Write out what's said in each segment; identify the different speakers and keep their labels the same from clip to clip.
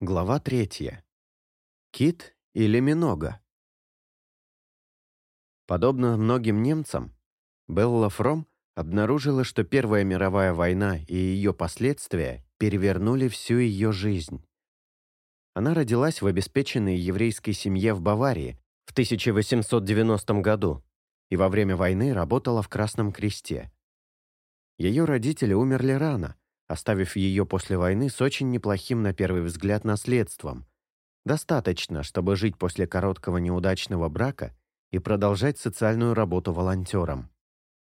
Speaker 1: Глава третья. Кит или Минога? Подобно многим немцам, Белла Фром обнаружила, что Первая мировая война и ее последствия перевернули всю ее жизнь. Она родилась в обеспеченной еврейской семье в Баварии в 1890 году и во время войны работала в Красном Кресте. Ее родители умерли рано, оставив ее после войны с очень неплохим на первый взгляд наследством. Достаточно, чтобы жить после короткого неудачного брака и продолжать социальную работу волонтером.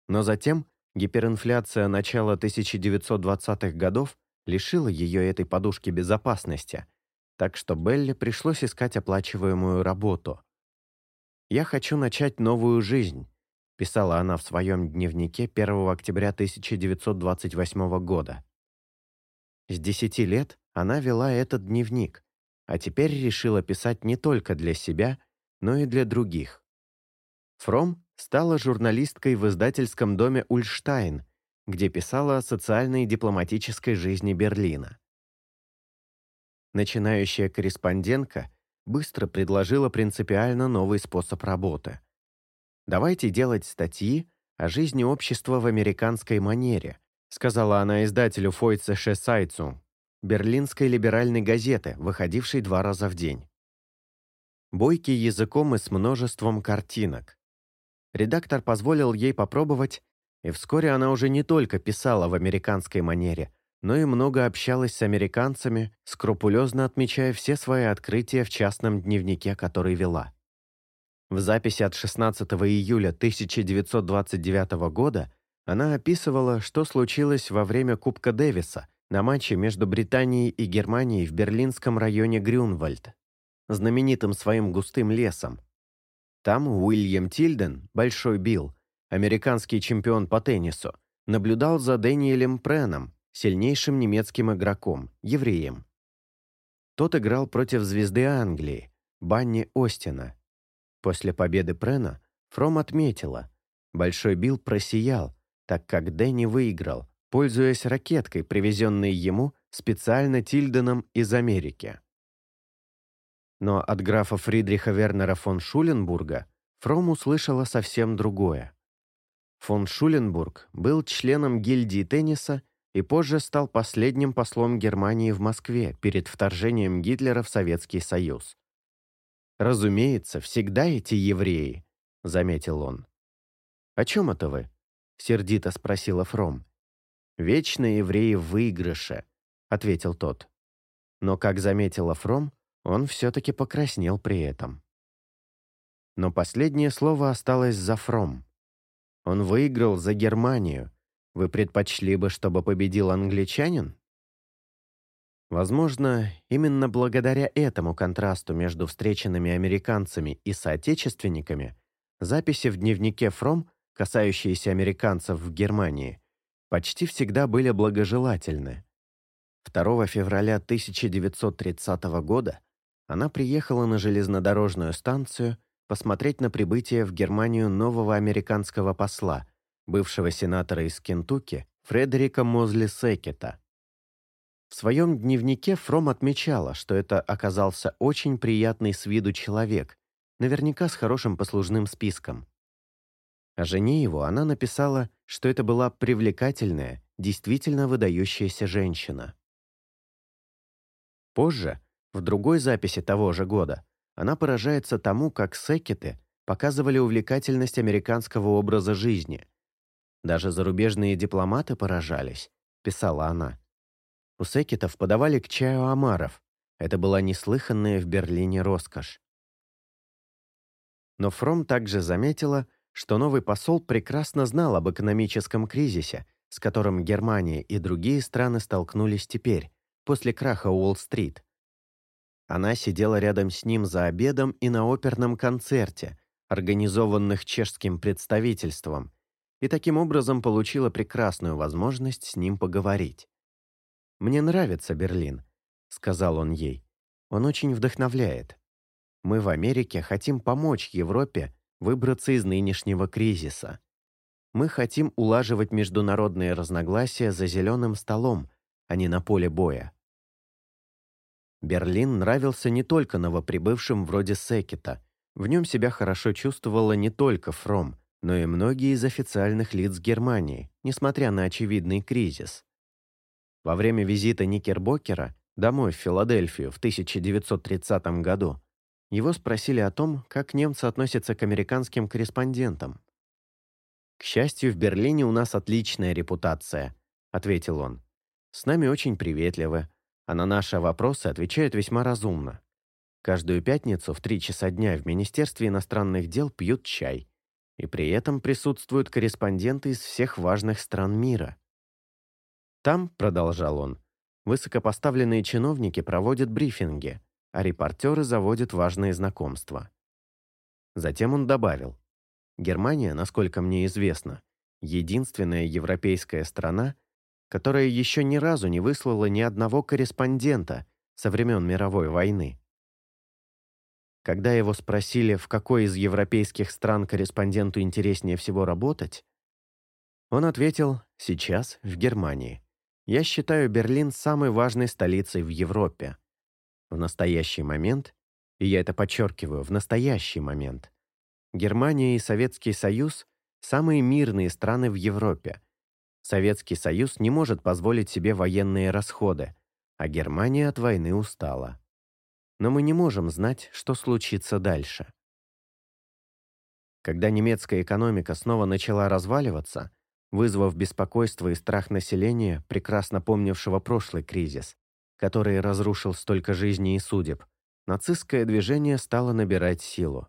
Speaker 1: Но затем гиперинфляция начала 1920-х годов лишила ее этой подушки безопасности, так что Белле пришлось искать оплачиваемую работу. «Я хочу начать новую жизнь», писала она в своем дневнике 1 октября 1928 года. С десяти лет она вела этот дневник, а теперь решила писать не только для себя, но и для других. Фром стала журналисткой в издательском доме «Ульштайн», где писала о социальной и дипломатической жизни Берлина. Начинающая корреспондентка быстро предложила принципиально новый способ работы. «Давайте делать статьи о жизни общества в американской манере, сказала она издателю Фойце Шесайцу, берлинской либеральной газеты, выходившей два раза в день. Бойкий языком и с множеством картинок. Редактор позволил ей попробовать, и вскоре она уже не только писала в американской манере, но и много общалась с американцами, скрупулезно отмечая все свои открытия в частном дневнике, который вела. В записи от 16 июля 1929 года она описывала, что случилось во время Кубка Дэвиса на матче между Британией и Германией в берлинском районе Грюнвальд, знаменитым своим густым лесом. Там Уильям Тильден, Большой Билл, американский чемпион по теннису, наблюдал за Дэниелем Преном, сильнейшим немецким игроком, евреем. Тот играл против звезды Англии, Банни Остина. После победы Прена Фром отметила, Большой Билл просиял, так как Дэнни выиграл, пользуясь ракеткой, привезенной ему специально Тильденом из Америки. Но от графа Фридриха Вернера фон Шуленбурга Фром услышала совсем другое. Фон Шуленбург был членом гильдии тенниса и позже стал последним послом Германии в Москве перед вторжением Гитлера в Советский Союз. «Разумеется, всегда эти евреи», — заметил он. «О чем это вы?» — сердито спросила Фром. «Вечно евреи в выигрыше», — ответил тот. Но, как заметила Фром, он все-таки покраснел при этом. Но последнее слово осталось за Фром. Он выиграл за Германию. Вы предпочли бы, чтобы победил англичанин? Возможно, именно благодаря этому контрасту между встреченными американцами и соотечественниками записи в дневнике Фром касающиеся американцев в Германии, почти всегда были благожелательны. 2 февраля 1930 года она приехала на железнодорожную станцию посмотреть на прибытие в Германию нового американского посла, бывшего сенатора из Кентукки, Фредерика Мозли Секета. В своем дневнике Фром отмечала, что это оказался очень приятный с виду человек, наверняка с хорошим послужным списком. О жене его она написала, что это была привлекательная, действительно выдающаяся женщина. Позже, в другой записи того же года, она поражается тому, как секеты показывали увлекательность американского образа жизни. Даже зарубежные дипломаты поражались, писала она. У секетов подавали к чаю омаров. Это была неслыханная в Берлине роскошь. Но Фром также заметила, что новый посол прекрасно знал об экономическом кризисе, с которым Германия и другие страны столкнулись теперь, после краха Уолл-стрит. Она сидела рядом с ним за обедом и на оперном концерте, организованных чешским представительством, и таким образом получила прекрасную возможность с ним поговорить. «Мне нравится Берлин», — сказал он ей. «Он очень вдохновляет. Мы в Америке хотим помочь Европе выбраться из нынешнего кризиса. Мы хотим улаживать международные разногласия за зеленым столом, а не на поле боя. Берлин нравился не только новоприбывшим вроде Секета. В нем себя хорошо чувствовала не только Фром, но и многие из официальных лиц Германии, несмотря на очевидный кризис. Во время визита Никербокера домой в Филадельфию в 1930 году его спросили о том, как немцы относятся к американским корреспондентам. «К счастью, в Берлине у нас отличная репутация», — ответил он. «С нами очень приветливы, а на наши вопросы отвечают весьма разумно. Каждую пятницу в три часа дня в Министерстве иностранных дел пьют чай, и при этом присутствуют корреспонденты из всех важных стран мира. Там, продолжал он, высокопоставленные чиновники проводят брифинги, а репортеры заводят важные знакомства. Затем он добавил, Германия, насколько мне известно, единственная европейская страна, которая еще ни разу не выслала ни одного корреспондента со времен мировой войны. Когда его спросили, в какой из европейских стран корреспонденту интереснее всего работать, он ответил «сейчас в Германии. Я считаю Берлин самой важной столицей в Европе. В настоящий момент, и я это подчеркиваю, в настоящий момент, Германия и Советский Союз – самые мирные страны в Европе, Советский Союз не может позволить себе военные расходы, а Германия от войны устала. Но мы не можем знать, что случится дальше. Когда немецкая экономика снова начала разваливаться, вызвав беспокойство и страх населения, прекрасно помнившего прошлый кризис, который разрушил столько жизней и судеб, нацистское движение стало набирать силу.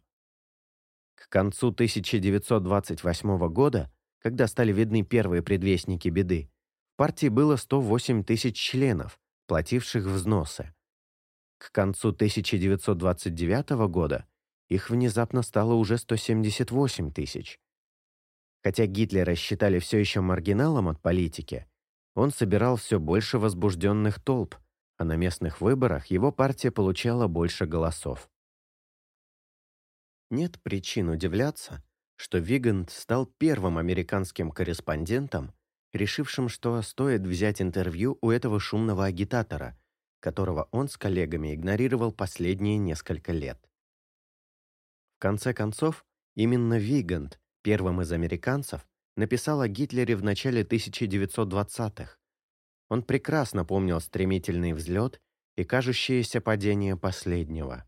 Speaker 1: К концу 1928 года когда стали видны первые предвестники беды, в партии было 108 тысяч членов, плативших взносы. К концу 1929 года их внезапно стало уже 178 тысяч. Хотя Гитлера считали все еще маргиналом от политики, он собирал все больше возбужденных толп, а на местных выборах его партия получала больше голосов. Нет причин удивляться, что Вигант стал первым американским корреспондентом, решившим, что стоит взять интервью у этого шумного агитатора, которого он с коллегами игнорировал последние несколько лет. В конце концов, именно Вигант, первым из американцев, написал о Гитлере в начале 1920-х. Он прекрасно помнил стремительный взлет и кажущееся падение последнего.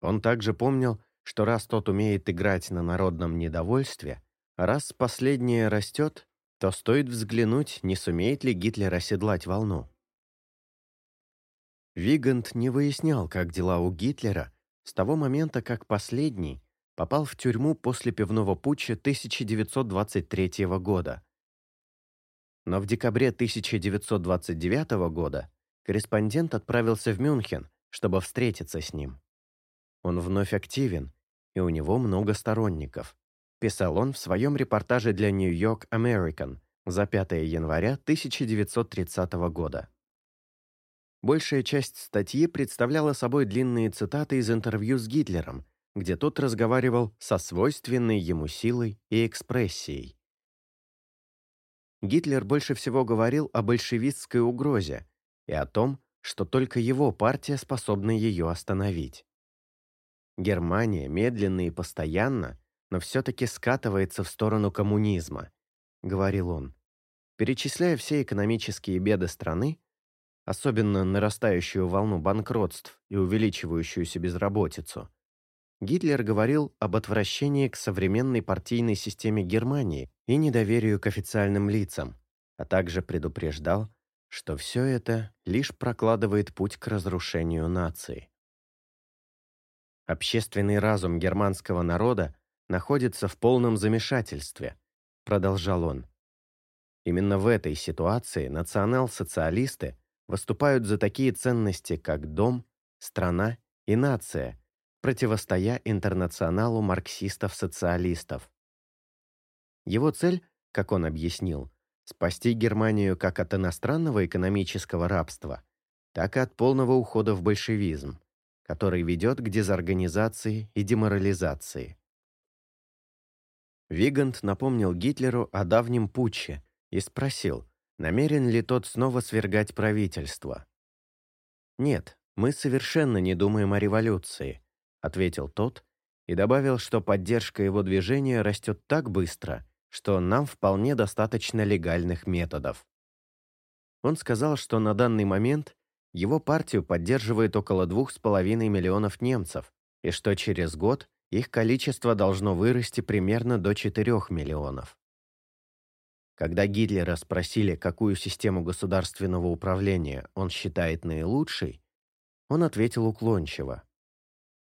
Speaker 1: Он также помнил, что раз тот умеет играть на народном недовольстве, раз последнее растет, то стоит взглянуть, не сумеет ли Гитлер оседлать волну. Вигант не выяснял, как дела у Гитлера с того момента, как последний попал в тюрьму после пивного путча 1923 года. Но в декабре 1929 года корреспондент отправился в Мюнхен, чтобы встретиться с ним. Он вновь активен, и у него много сторонников. Писал он в своем репортаже для New York American за 5 января 1930 года. Большая часть статьи представляла собой длинные цитаты из интервью с Гитлером, где тот разговаривал со свойственной ему силой и экспрессией. Гитлер больше всего говорил о большевистской угрозе и о том, что только его партия способна ее остановить. Германия медленно и постоянно, но все-таки скатывается в сторону коммунизма, говорил он. Перечисляя все экономические беды страны, особенно нарастающую волну банкротств и увеличивающуюся безработицу, Гитлер говорил об отвращении к современной партийной системе Германии и недоверию к официальным лицам, а также предупреждал, что все это лишь прокладывает путь к разрушению нации. Общественный разум германского народа находится в полном замешательстве, продолжал он. Именно в этой ситуации национал-социалисты выступают за такие ценности, как дом, страна и нация, противостоя интернационалу марксистов-социалистов. Его цель, как он объяснил, спасти Германию как от иностранного экономического рабства, так и от полного ухода в большевизм который ведет к дезорганизации и деморализации. Вигант напомнил Гитлеру о давнем путче и спросил, намерен ли тот снова свергать правительство. «Нет», «Мы совершенно не думаем о революции», — ответил тот и добавил, что поддержка его движения растет так быстро, что нам вполне достаточно легальных методов. Он сказал, что на данный момент его партию поддерживает около 2,5 миллионов немцев, и что через год их количество должно вырасти примерно до 4 миллионов. Когда Гитлера спросили, какую систему государственного управления он считает наилучшей, он ответил уклончиво.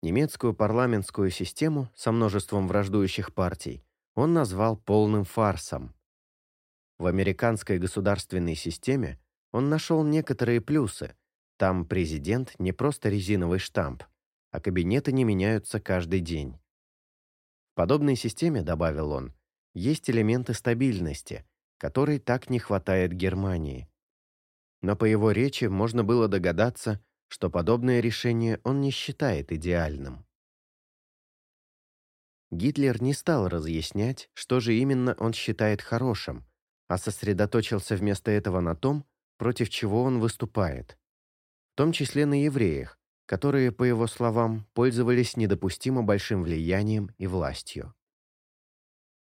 Speaker 1: Немецкую парламентскую систему со множеством враждующих партий он назвал полным фарсом. В американской государственной системе он нашел некоторые плюсы. Там президент не просто резиновый штамп, а кабинеты не меняются каждый день. В подобной системе, добавил он, есть элементы стабильности, которой так не хватает Германии. Но по его речи можно было догадаться, что подобное решение он не считает идеальным. Гитлер не стал разъяснять, что же именно он считает хорошим, а сосредоточился вместо этого на том, против чего он выступает, в том числе на евреях, которые, по его словам, пользовались недопустимо большим влиянием и властью.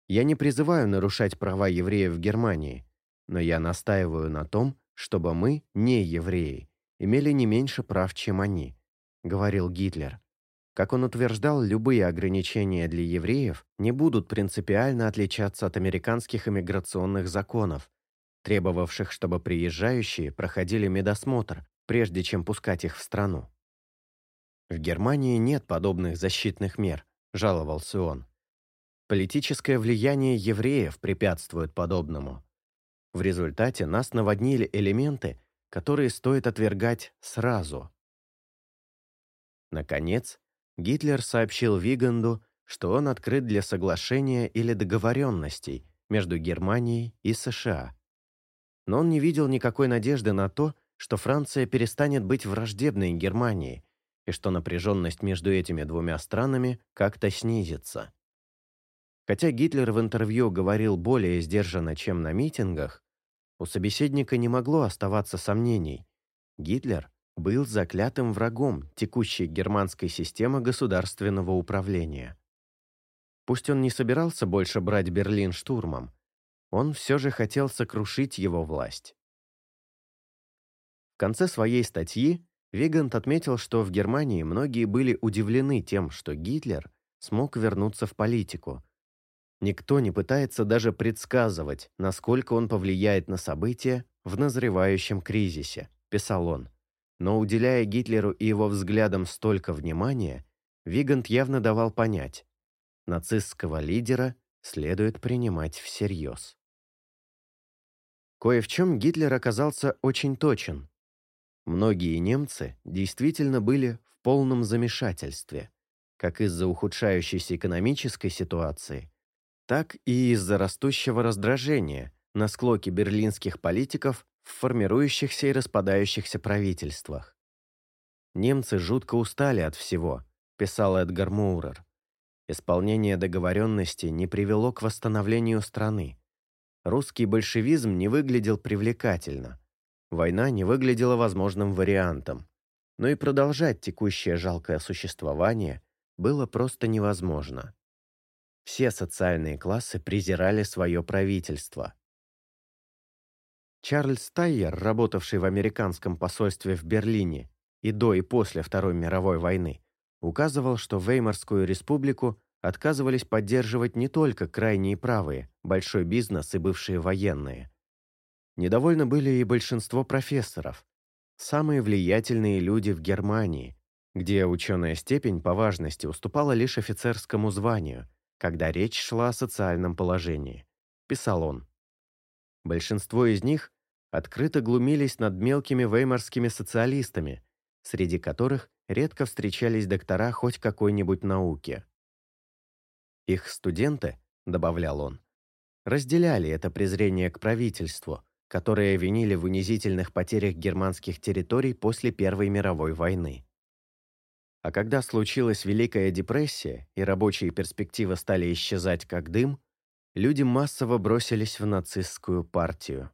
Speaker 1: Я не призываю нарушать права евреев в Германии, но я настаиваю на том, чтобы мы, не евреи, имели не меньше прав, чем они», — говорил Гитлер. Как он утверждал, любые ограничения для евреев не будут принципиально отличаться от американских иммиграционных законов, требовавших, чтобы приезжающие проходили медосмотр, прежде чем пускать их в страну. «В Германии нет подобных защитных мер», — жаловался он. «Политическое влияние евреев препятствует подобному. В результате нас наводнили элементы, которые стоит отвергать сразу. Наконец, Гитлер сообщил Виганду, что он открыт для соглашения или договоренностей между Германией и США. Но он не видел никакой надежды на то, что Франция перестанет быть враждебной Германии и что напряженность между этими двумя странами как-то снизится. Хотя Гитлер в интервью говорил более сдержанно, чем на митингах, у собеседника не могло оставаться сомнений. Гитлер был заклятым врагом текущей германской системы государственного управления. Пусть он не собирался больше брать Берлин штурмом, он все же хотел сокрушить его власть. В конце своей статьи Вигант отметил, что в Германии многие были удивлены тем, что Гитлер смог вернуться в политику, Никто не пытается даже предсказывать, насколько он повлияет на события в назревающем кризисе, писал он. Но уделяя Гитлеру и его взглядам столько внимания, Вигант явно давал понять, нацистского лидера следует принимать всерьез. Кое в чем Гитлер оказался очень точен. Многие немцы действительно были в полном замешательстве, как из-за ухудшающейся экономической ситуации – так и из-за растущего раздражения на склоке берлинских политиков в формирующихся и распадающихся правительствах. «Немцы жутко устали от всего», – писал Эдгар Мурер. Исполнение договоренности не привело к восстановлению страны. Русский большевизм не выглядел привлекательно. Война не выглядела возможным вариантом. Но и продолжать текущее жалкое существование было просто невозможно. Все социальные классы презирали свое правительство. Чарльз Тайер, работавший в американском посольстве в Берлине и до и после Второй мировой войны, указывал, что Веймарскую республику отказывались поддерживать не только крайние правые, большой бизнес и бывшие военные. Недовольны были и большинство профессоров, самые влиятельные люди в Германии, где ученая степень по важности уступала лишь офицерскому званию – когда речь шла о социальном положении, писал он. Большинство из них открыто глумились над мелкими веймарскими социалистами, среди которых редко встречались доктора хоть какой-нибудь науки. Их студенты, добавлял он, разделяли это презрение к правительству, которое винили в унизительных потерях германских территорий после Первой мировой войны. А когда случилась Великая депрессия и рабочие перспективы стали исчезать как дым, люди массово бросились в нацистскую партию.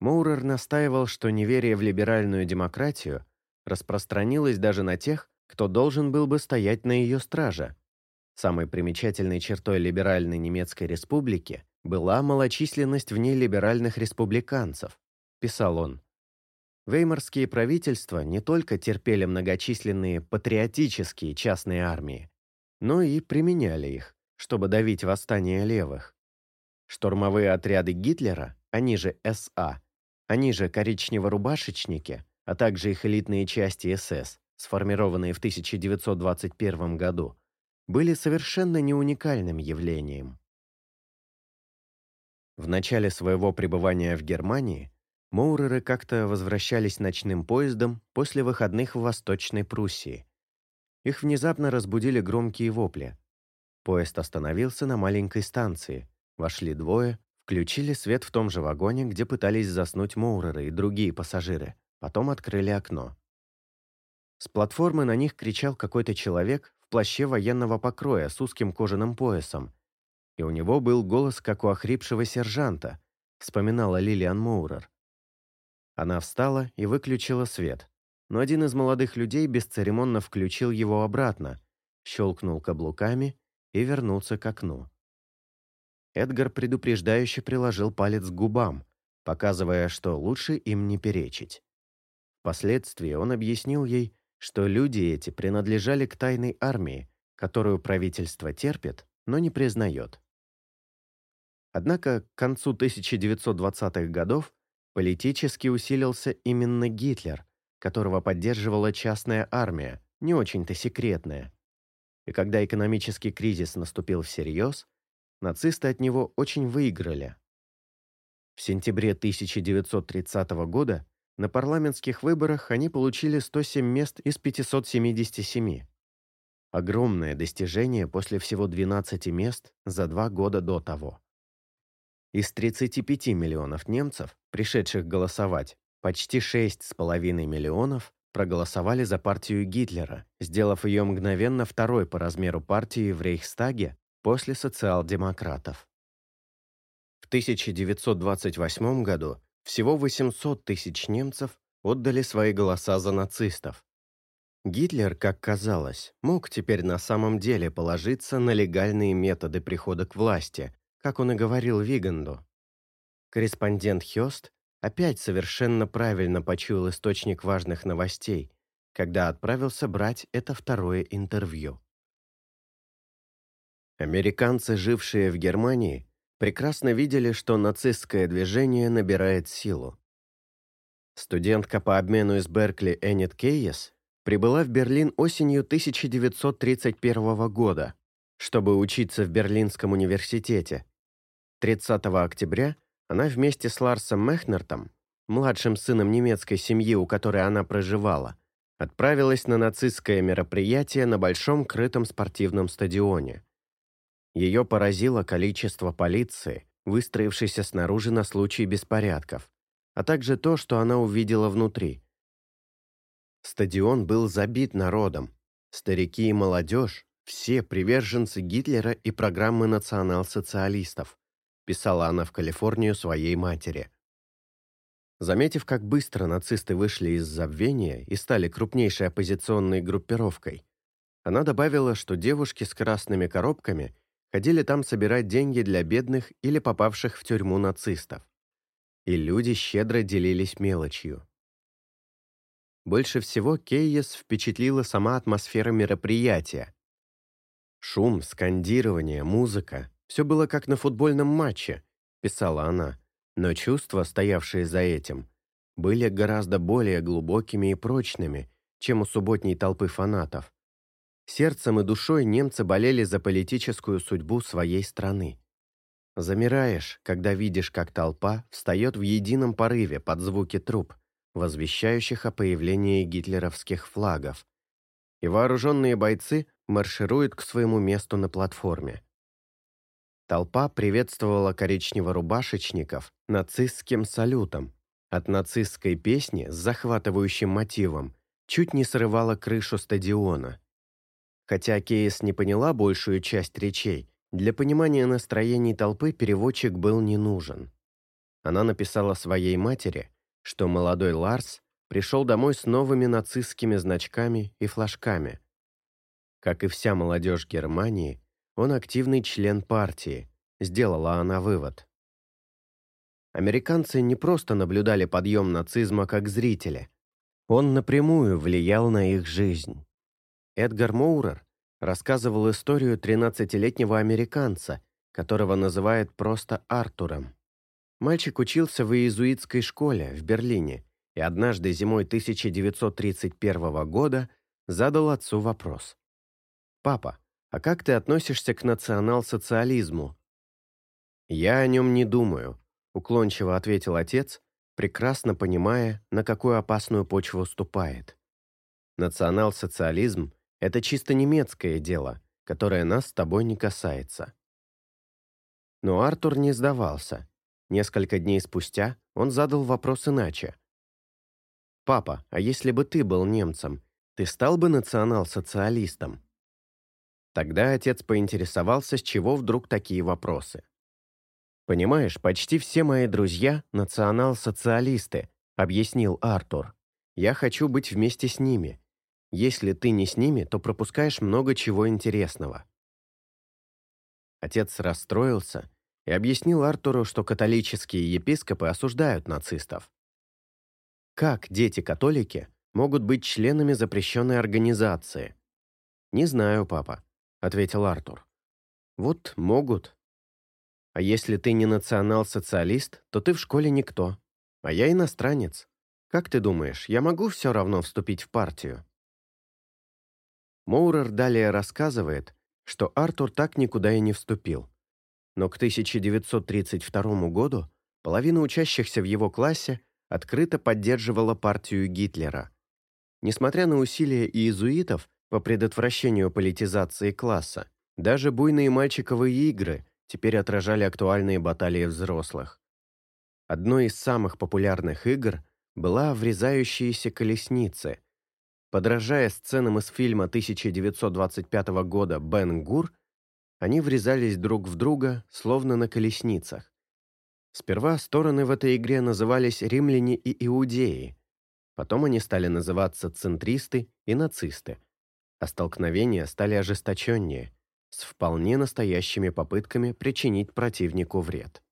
Speaker 1: Моурер настаивал, что неверие в либеральную демократию распространилось даже на тех, кто должен был бы стоять на ее страже. Самой примечательной чертой либеральной немецкой республики была малочисленность в ней либеральных республиканцев, писал он. Веймарские правительства не только терпели многочисленные патриотические частные армии, но и применяли их, чтобы давить восстание левых. Штурмовые отряды Гитлера, они же СА, они же коричнево-рубашечники, а также их элитные части СС, сформированные в 1921 году, были совершенно не уникальным явлением. В начале своего пребывания в Германии Моуреры как-то возвращались ночным поездом после выходных в Восточной Пруссии. Их внезапно разбудили громкие вопли. Поезд остановился на маленькой станции. Вошли двое, включили свет в том же вагоне, где пытались заснуть Моуреры и другие пассажиры. Потом открыли окно. С платформы на них кричал какой-то человек в плаще военного покроя с узким кожаным поясом. И у него был голос, как у охрипшего сержанта, вспоминала Лилиан Моурер. Она встала и выключила свет, но один из молодых людей бесцеремонно включил его обратно, щелкнул каблуками и вернулся к окну. Эдгар предупреждающе приложил палец к губам, показывая, что лучше им не перечить. Впоследствии он объяснил ей, что люди эти принадлежали к тайной армии, которую правительство терпит, но не признает. Однако к концу 1920-х годов Политически усилился именно Гитлер, которого поддерживала частная армия, не очень-то секретная. И когда экономический кризис наступил всерьез, нацисты от него очень выиграли. В сентябре 1930 года на парламентских выборах они получили 107 мест из 577. Огромное достижение после всего 12 мест за два года до того. Из 35 миллионов немцев, пришедших голосовать, почти 6,5 миллионов проголосовали за партию Гитлера, сделав ее мгновенно второй по размеру партии в Рейхстаге после социал-демократов. В 1928 году всего 800 тысяч немцев отдали свои голоса за нацистов. Гитлер, как казалось, мог теперь на самом деле положиться на легальные методы прихода к власти, как он и говорил Виганду. Корреспондент Хёст опять совершенно правильно почуял источник важных новостей, когда отправился брать это второе интервью. Американцы, жившие в Германии, прекрасно видели, что нацистское движение набирает силу. Студентка по обмену из Беркли Эннет Кейес прибыла в Берлин осенью 1931 года, чтобы учиться в Берлинском университете, 30 октября она вместе с Ларсом Мехнертом, младшим сыном немецкой семьи, у которой она проживала, отправилась на нацистское мероприятие на большом крытом спортивном стадионе. Ее поразило количество полиции, выстроившейся снаружи на случай беспорядков, а также то, что она увидела внутри. Стадион был забит народом. Старики и молодежь, все приверженцы Гитлера и программы национал-социалистов писала она в Калифорнию своей матери. Заметив, как быстро нацисты вышли из забвения и стали крупнейшей оппозиционной группировкой, она добавила, что девушки с красными коробками ходили там собирать деньги для бедных или попавших в тюрьму нацистов. И люди щедро делились мелочью. Больше всего Кейес впечатлила сама атмосфера мероприятия. Шум, скандирование, музыка все было как на футбольном матче, писала она, но чувства, стоявшие за этим, были гораздо более глубокими и прочными, чем у субботней толпы фанатов. Сердцем и душой немцы болели за политическую судьбу своей страны. Замираешь, когда видишь, как толпа встает в едином порыве под звуки труб, возвещающих о появлении гитлеровских флагов, и вооруженные бойцы маршируют к своему месту на платформе. Толпа приветствовала коричнево-рубашечников нацистским салютом. От нацистской песни с захватывающим мотивом чуть не срывала крышу стадиона. Хотя Кейс не поняла большую часть речей, для понимания настроений толпы переводчик был не нужен. она написала своей матери, что молодой Ларс пришел домой с новыми нацистскими значками и флажками. Как и вся молодежь Германии, он активный член партии, сделала она вывод. Американцы не просто наблюдали подъем нацизма как зрители. Он напрямую влиял на их жизнь. Эдгар Моурер рассказывал историю 13-летнего американца, которого называют просто Артуром. Мальчик учился в иезуитской школе в Берлине и однажды зимой 1931 года задал отцу вопрос. «Папа, а как ты относишься к национал-социализму?» «Я о нем не думаю», — уклончиво ответил отец, прекрасно понимая, на какую опасную почву ступает. Национал-социализм — это чисто немецкое дело, которое нас с тобой не касается. Но Артур не сдавался. Несколько дней спустя он задал вопрос иначе. «Папа, а если бы ты был немцем, ты стал бы национал-социалистом?» Тогда отец поинтересовался, с чего вдруг такие вопросы. «Понимаешь, почти все мои друзья – национал-социалисты», – объяснил Артур. «Я хочу быть вместе с ними. Если ты не с ними, то пропускаешь много чего интересного». Отец расстроился и объяснил Артуру, что католические епископы осуждают нацистов. Как дети-католики могут быть членами запрещенной организации? «Не знаю, папа», — ответил Артур. «Вот могут. А если ты не национал-социалист, то ты в школе никто. А я иностранец. Как ты думаешь, я могу все равно вступить в партию?» Моурер далее рассказывает, что Артур так никуда и не вступил. Но к 1932 году половина учащихся в его классе открыто поддерживала партию Гитлера. Несмотря на усилия иезуитов по предотвращению политизации класса, даже буйные мальчиковые игры теперь отражали актуальные баталии взрослых. Одной из самых популярных игр была «Врезающиеся колесницы». Подражая сценам из фильма 1925 года «Бен Гур», они врезались друг в друга, словно на колесницах. Сперва стороны в этой игре назывались римляне и иудеи. Потом они стали называться центристы и нацисты. А столкновения стали ожесточеннее, с вполне настоящими попытками причинить противнику вред.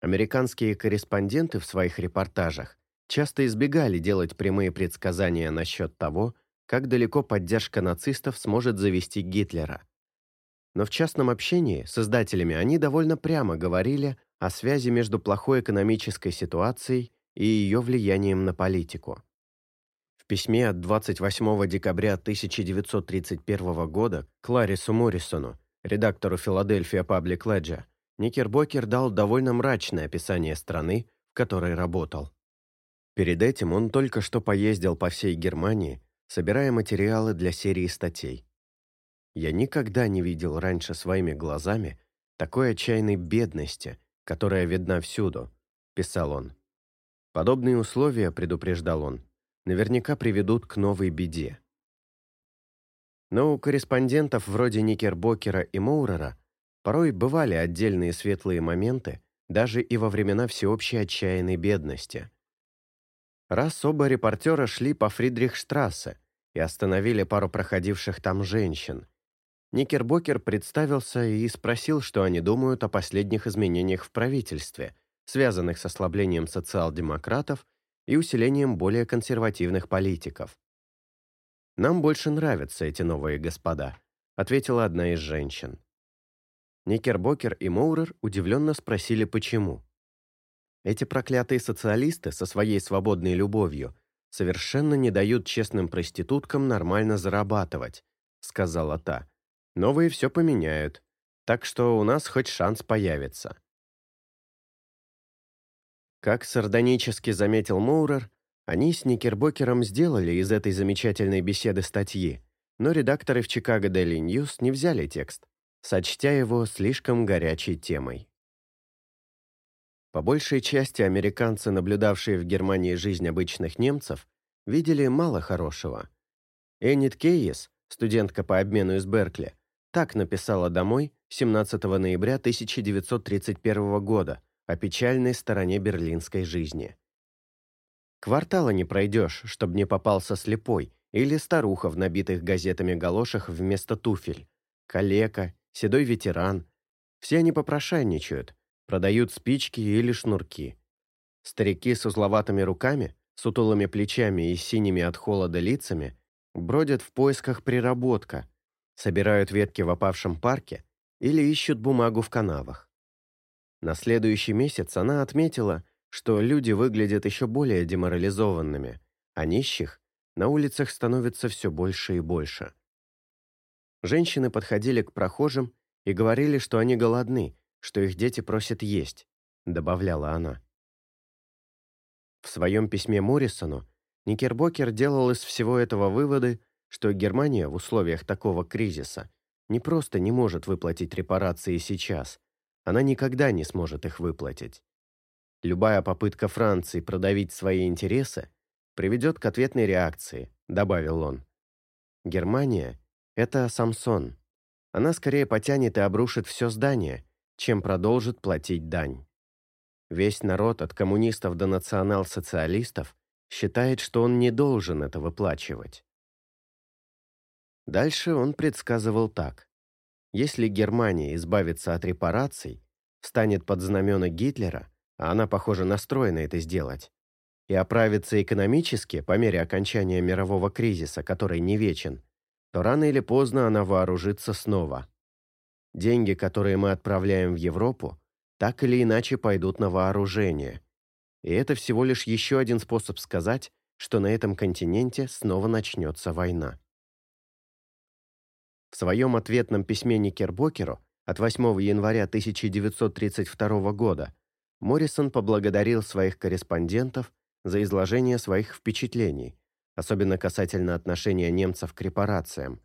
Speaker 1: Американские корреспонденты в своих репортажах часто избегали делать прямые предсказания насчет того, как далеко поддержка нацистов сможет завести Гитлера – но в частном общении с издателями они довольно прямо говорили о связи между плохой экономической ситуацией и ее влиянием на политику. Письме от 28 декабря 1931 года Кларису Моррисону, редактору Филадельфия Паблик Леджа, Никербокер дал довольно мрачное описание страны, в которой работал. Перед этим он только что поездил по всей Германии, собирая материалы для серии статей. Я никогда не видел раньше своими глазами такой отчаянной бедности, которая видна всюду, писал он. Подобные условия, предупреждал он, наверняка приведут к новой беде. Но у корреспондентов вроде Никербокера и Моурера порой бывали отдельные светлые моменты, даже и во времена всеобщей отчаянной бедности. Раз оба репортера шли по Фридрихштрассе и остановили пару проходивших там женщин, Никербокер представился и спросил, что они думают о последних изменениях в правительстве, связанных с ослаблением социал-демократов и усилением более консервативных политиков. «Нам больше нравятся эти новые господа», — ответила одна из женщин. Никербокер и Моурер удивленно спросили, почему. «Эти проклятые социалисты со своей свободной любовью совершенно не дают честным проституткам нормально зарабатывать», — сказала та. Новые все поменяют, так что у нас хоть шанс появится. Как сардонически заметил Моурер, они с Никербокером сделали из этой замечательной беседы статьи, но редакторы в Chicago Daily News не взяли текст, сочтя его слишком горячей темой. По большей части американцы, наблюдавшие в Германии жизнь обычных немцев, видели мало хорошего. Эннет Кейес, студентка по обмену из Беркли, так написала домой 17 ноября 1931 года, о печальной стороне берлинской жизни. Квартала не пройдешь, чтобы не попался слепой или старуха в набитых газетами галошах вместо туфель, калека, седой ветеран. Все они попрошайничают, продают спички или шнурки. Старики с узловатыми руками, сутулыми плечами и синими от холода лицами бродят в поисках приработка, собирают ветки в опавшем парке или ищут бумагу в канавах. На следующий месяц она отметила, что люди выглядят еще более деморализованными, а нищих на улицах становится все больше и больше. Женщины подходили к прохожим и говорили, что они голодны, что их дети просят есть, добавляла она. В своем письме Моррисону Никербокер делал из всего этого выводы, что Германия в условиях такого кризиса не просто не может выплатить репарации сейчас, она никогда не сможет их выплатить. Любая попытка Франции продавить свои интересы приведет к ответной реакции, добавил он. Германия – это Самсон. Она скорее потянет и обрушит все здание, чем продолжит платить дань. Весь народ от коммунистов до национал-социалистов считает, что он не должен это выплачивать. Дальше он предсказывал так. Если Германия избавится от репараций, встанет под знамена Гитлера, а она, похоже, настроена это сделать, и оправится экономически по мере окончания мирового кризиса, который не вечен, то рано или поздно она вооружится снова. Деньги, которые мы отправляем в Европу, так или иначе пойдут на вооружение. И это всего лишь еще один способ сказать, что на этом континенте снова начнется война. В своем ответном письме Никербокеру от 8 января 1932 года Моррисон поблагодарил своих корреспондентов за изложение своих впечатлений, особенно касательно отношения немцев к репарациям.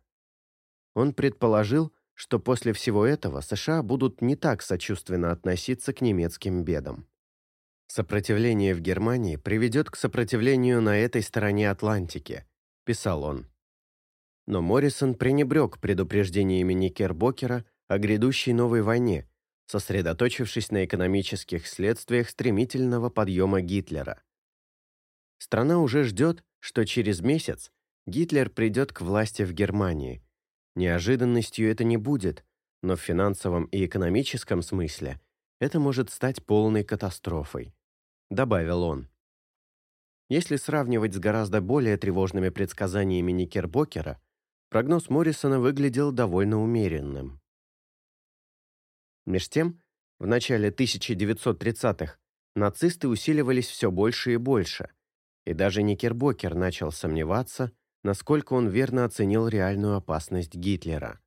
Speaker 1: Он предположил, что после всего этого США будут не так сочувственно относиться к немецким бедам. «Сопротивление в Германии приведет к сопротивлению на этой стороне Атлантики», – писал он. Но Моррисон пренебрег предупреждениями Никербокера о грядущей новой войне, сосредоточившись на экономических следствиях стремительного подъема Гитлера. Страна уже ждет, что через месяц Гитлер придет к власти в Германии. Неожиданностью это не будет, но в финансовом и экономическом смысле это может стать полной катастрофой, добавил он. Если сравнивать с гораздо более тревожными предсказаниями Никербокера, прогноз Моррисона выглядел довольно умеренным. Меж тем, в начале 1930-х нацисты усиливались все больше и больше, и даже Никербокер начал сомневаться, насколько он верно оценил реальную опасность Гитлера.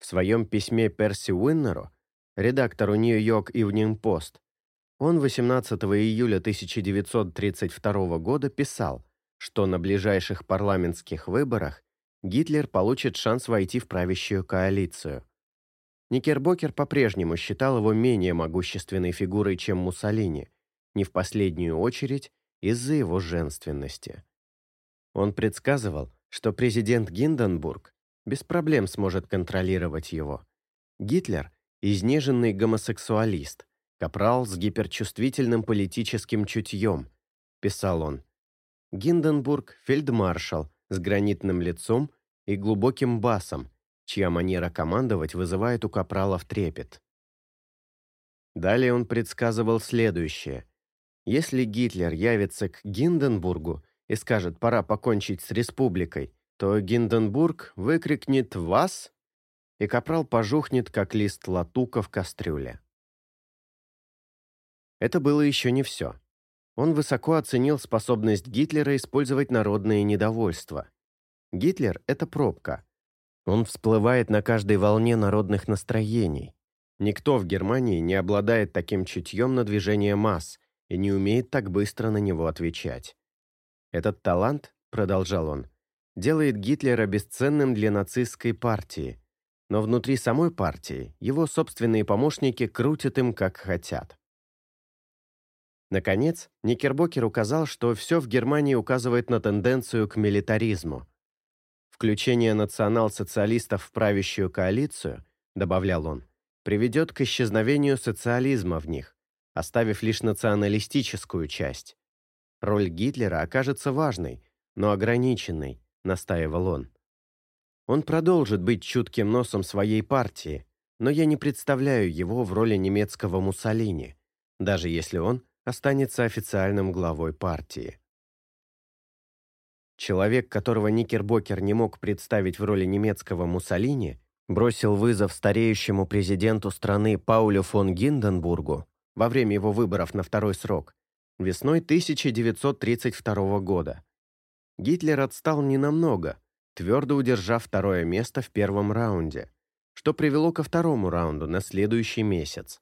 Speaker 1: В своем письме Перси Уиннеру, редактору Нью-Йорк Evening Post, он 18 июля 1932 года писал, что на ближайших парламентских выборах Гитлер получит шанс войти в правящую коалицию. Никербокер по-прежнему считал его менее могущественной фигурой, чем Муссолини, не в последнюю очередь из-за его женственности. Он предсказывал, что президент Гинденбург без проблем сможет контролировать его. Гитлер – изнеженный гомосексуалист, капрал с гиперчувствительным политическим чутьем, писал он. Гинденбург – фельдмаршал, с гранитным лицом и глубоким басом, чья манера командовать вызывает у капралов трепет. Далее он предсказывал следующее. Если Гитлер явится к Гинденбургу и скажет «пора покончить с республикой», то Гинденбург выкрикнет «вас», и капрал пожухнет, как лист латука в кастрюле. Это было еще не все. Он высоко оценил способность Гитлера использовать народное недовольство. Гитлер – это пробка. Он всплывает на каждой волне народных настроений. Никто в Германии не обладает таким чутьем на движение масс и не умеет так быстро на него отвечать. Этот талант, продолжал он, делает Гитлера бесценным для нацистской партии, но внутри самой партии его собственные помощники крутят им как хотят. Наконец, Никербокер указал, что все в Германии указывает на тенденцию к милитаризму. Включение национал-социалистов в правящую коалицию, добавлял он, приведет к исчезновению социализма в них, оставив лишь националистическую часть. Роль Гитлера окажется важной, но ограниченной, настаивал он. Он продолжит быть чутким носом своей партии, но я не представляю его в роли немецкого Муссолини, даже если он останется официальным главой партии. Человек, которого Никербокер не мог представить в роли немецкого Муссолини, бросил вызов стареющему президенту страны Паулю фон Гинденбургу во время его выборов на второй срок весной 1932 года. Гитлер отстал ненамного, твердо удержав второе место в первом раунде, что привело ко второму раунду на следующий месяц.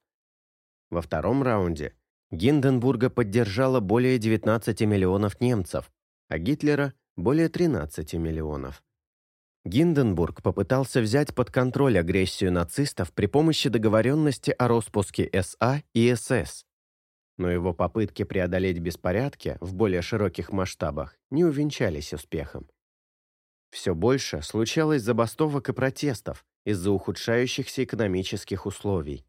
Speaker 1: Во втором раунде Гинденбурга поддержало более 19 миллионов немцев, а Гитлера – более 13 миллионов. Гинденбург попытался взять под контроль агрессию нацистов при помощи договоренности о распуске СА и СС. Но его попытки преодолеть беспорядки в более широких масштабах не увенчались успехом. Все больше случалось забастовок и протестов из-за ухудшающихся экономических условий.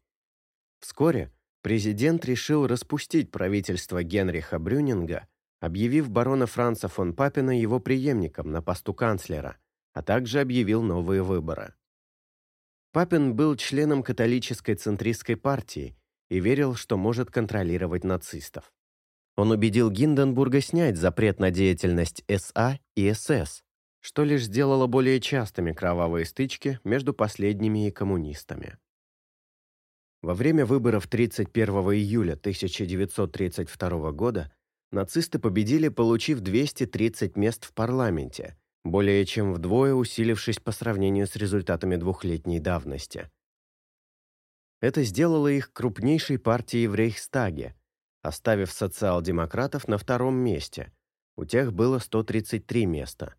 Speaker 1: Вскоре президент решил распустить правительство Генриха Брюнинга, объявив барона Франца фон Папена его преемником на посту канцлера – а также объявил новые выборы. Папин был членом католической центристской партии и верил, что может контролировать нацистов. Он убедил Гинденбурга снять запрет на деятельность СА и СС, что лишь сделало более частыми кровавые стычки между последними и коммунистами. Во время выборов 31 июля 1932 года нацисты победили, получив 230 мест в парламенте более чем вдвое усилившись по сравнению с результатами двухлетней давности. Это сделало их крупнейшей партией в Рейхстаге, оставив социал-демократов на втором месте. У тех было 133 места.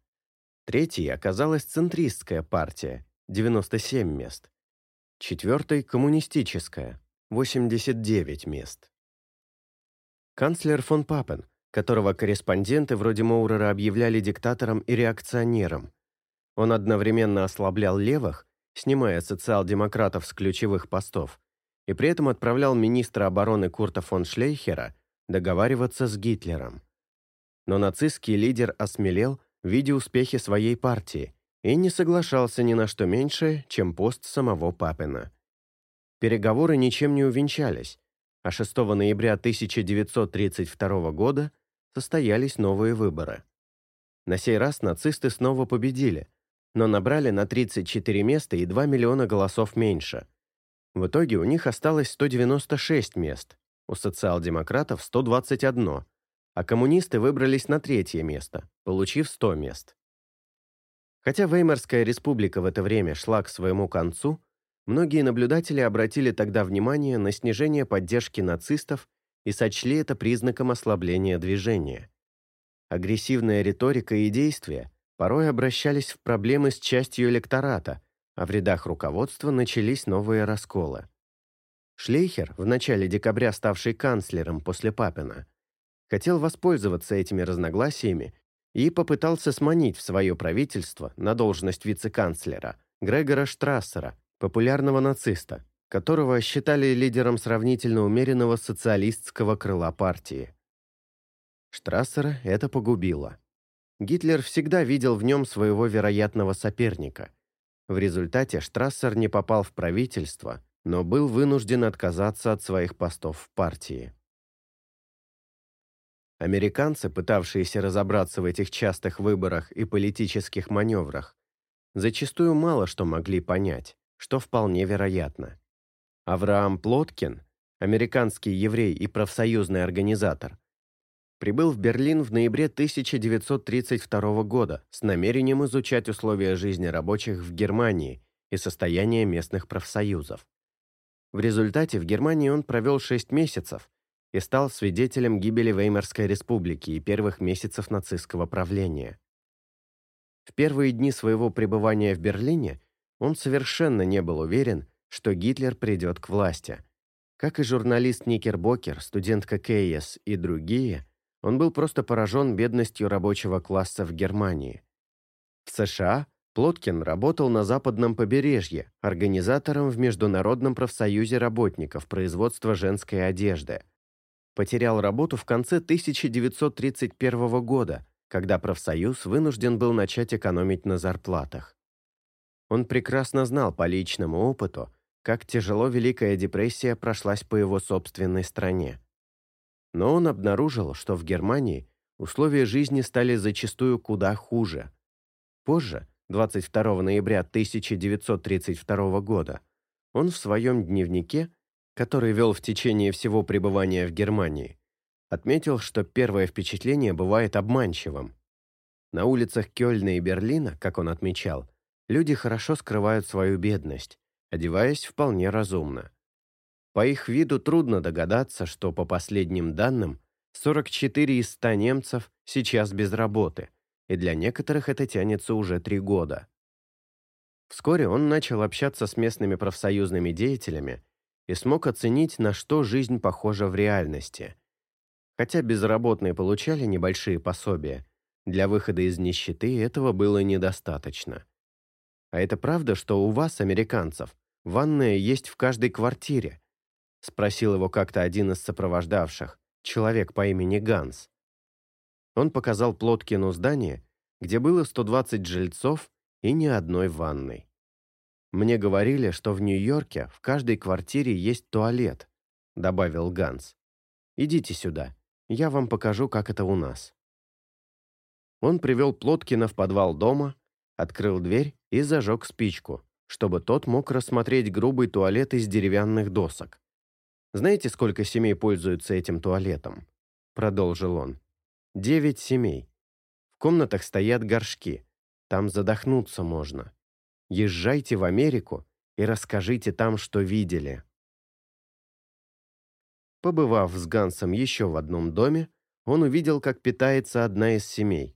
Speaker 1: Третьей оказалась центристская партия, 97 мест. Четвертой – коммунистическая, 89 мест. Канцлер фон Папен – которого корреспонденты вроде Моурера объявляли диктатором и реакционером. Он одновременно ослаблял левых, снимая социал-демократов с ключевых постов, и при этом отправлял министра обороны Курта фон Шлейхера договариваться с Гитлером. Но нацистский лидер осмелел, видя успехи своей партии, и не соглашался ни на что меньше, чем пост самого Папина. Переговоры ничем не увенчались, а 6 ноября 1932 года состоялись новые выборы. На сей раз нацисты снова победили, но набрали на 34 места и 2 миллиона голосов меньше. В итоге у них осталось 196 мест, у социал-демократов 121, а коммунисты выбрались на третье место, получив 100 мест. Хотя Веймарская республика в это время шла к своему концу, многие наблюдатели обратили тогда внимание на снижение поддержки нацистов и сочли это признаком ослабления движения. Агрессивная риторика и действия порой обращались в проблемы с частью электората, а в рядах руководства начались новые расколы. Шлейхер, в начале декабря ставший канцлером после Папина, хотел воспользоваться этими разногласиями и попытался сманить в свое правительство на должность вице-канцлера Грегора Штрассера, популярного нациста, которого считали лидером сравнительно умеренного социалистского крыла партии. Штрассера это погубило. Гитлер всегда видел в нем своего вероятного соперника. В результате Штрассер не попал в правительство, но был вынужден отказаться от своих постов в партии. Американцы, пытавшиеся разобраться в этих частых выборах и политических маневрах, зачастую мало что могли понять, что вполне вероятно. Авраам Плоткин, американский еврей и профсоюзный организатор, прибыл в Берлин в ноябре 1932 года с намерением изучать условия жизни рабочих в Германии и состояние местных профсоюзов. В результате в Германии он провел 6 месяцев и стал свидетелем гибели Веймарской республики и первых месяцев нацистского правления. В первые дни своего пребывания в Берлине он совершенно не был уверен, что Гитлер придет к власти. Как и журналист Никербокер, студентка Кейес и другие, он был просто поражен бедностью рабочего класса в Германии. В США Плоткин работал на западном побережье, организатором в Международном профсоюзе работников производства женской одежды, потерял работу в конце 1931 года, когда профсоюз вынужден был начать экономить на зарплатах. Он прекрасно знал по личному опыту, как тяжело Великая депрессия прошлась по его собственной стране. Но он обнаружил, что в Германии условия жизни стали зачастую куда хуже. Позже, 22 ноября 1932 года, он в своем дневнике, который вел в течение всего пребывания в Германии, отметил, что первое впечатление бывает обманчивым. На улицах Кёльна и Берлина, как он отмечал, люди хорошо скрывают свою бедность, одеваясь вполне разумно. По их виду трудно догадаться, что по последним данным 44 из 100 немцев сейчас без работы, и для некоторых это тянется уже три года. Вскоре он начал общаться с местными профсоюзными деятелями и смог оценить, на что жизнь похожа в реальности. Хотя безработные получали небольшие пособия, для выхода из нищеты этого было недостаточно. А это правда, что у вас, американцев, ванная есть в каждой квартире? Спросил его как-то один из сопровождавших, человек по имени Ганс. Он показал Плоткину здание, где было 120 жильцов и ни одной ванной. «Мне говорили, что в Нью-Йорке в каждой квартире есть туалет», добавил Ганс. «Идите сюда, я вам покажу, как это у нас». Он привел Плоткина в подвал дома, открыл дверь и зажег спичку, чтобы тот мог рассмотреть грубый туалет из деревянных досок. «Знаете, сколько семей пользуются этим туалетом?» Продолжил он. «Девять семей. В комнатах стоят горшки. Там задохнуться можно. Езжайте в Америку и расскажите там, что видели». Побывав с Гансом еще в одном доме, он увидел, как питается одна из семей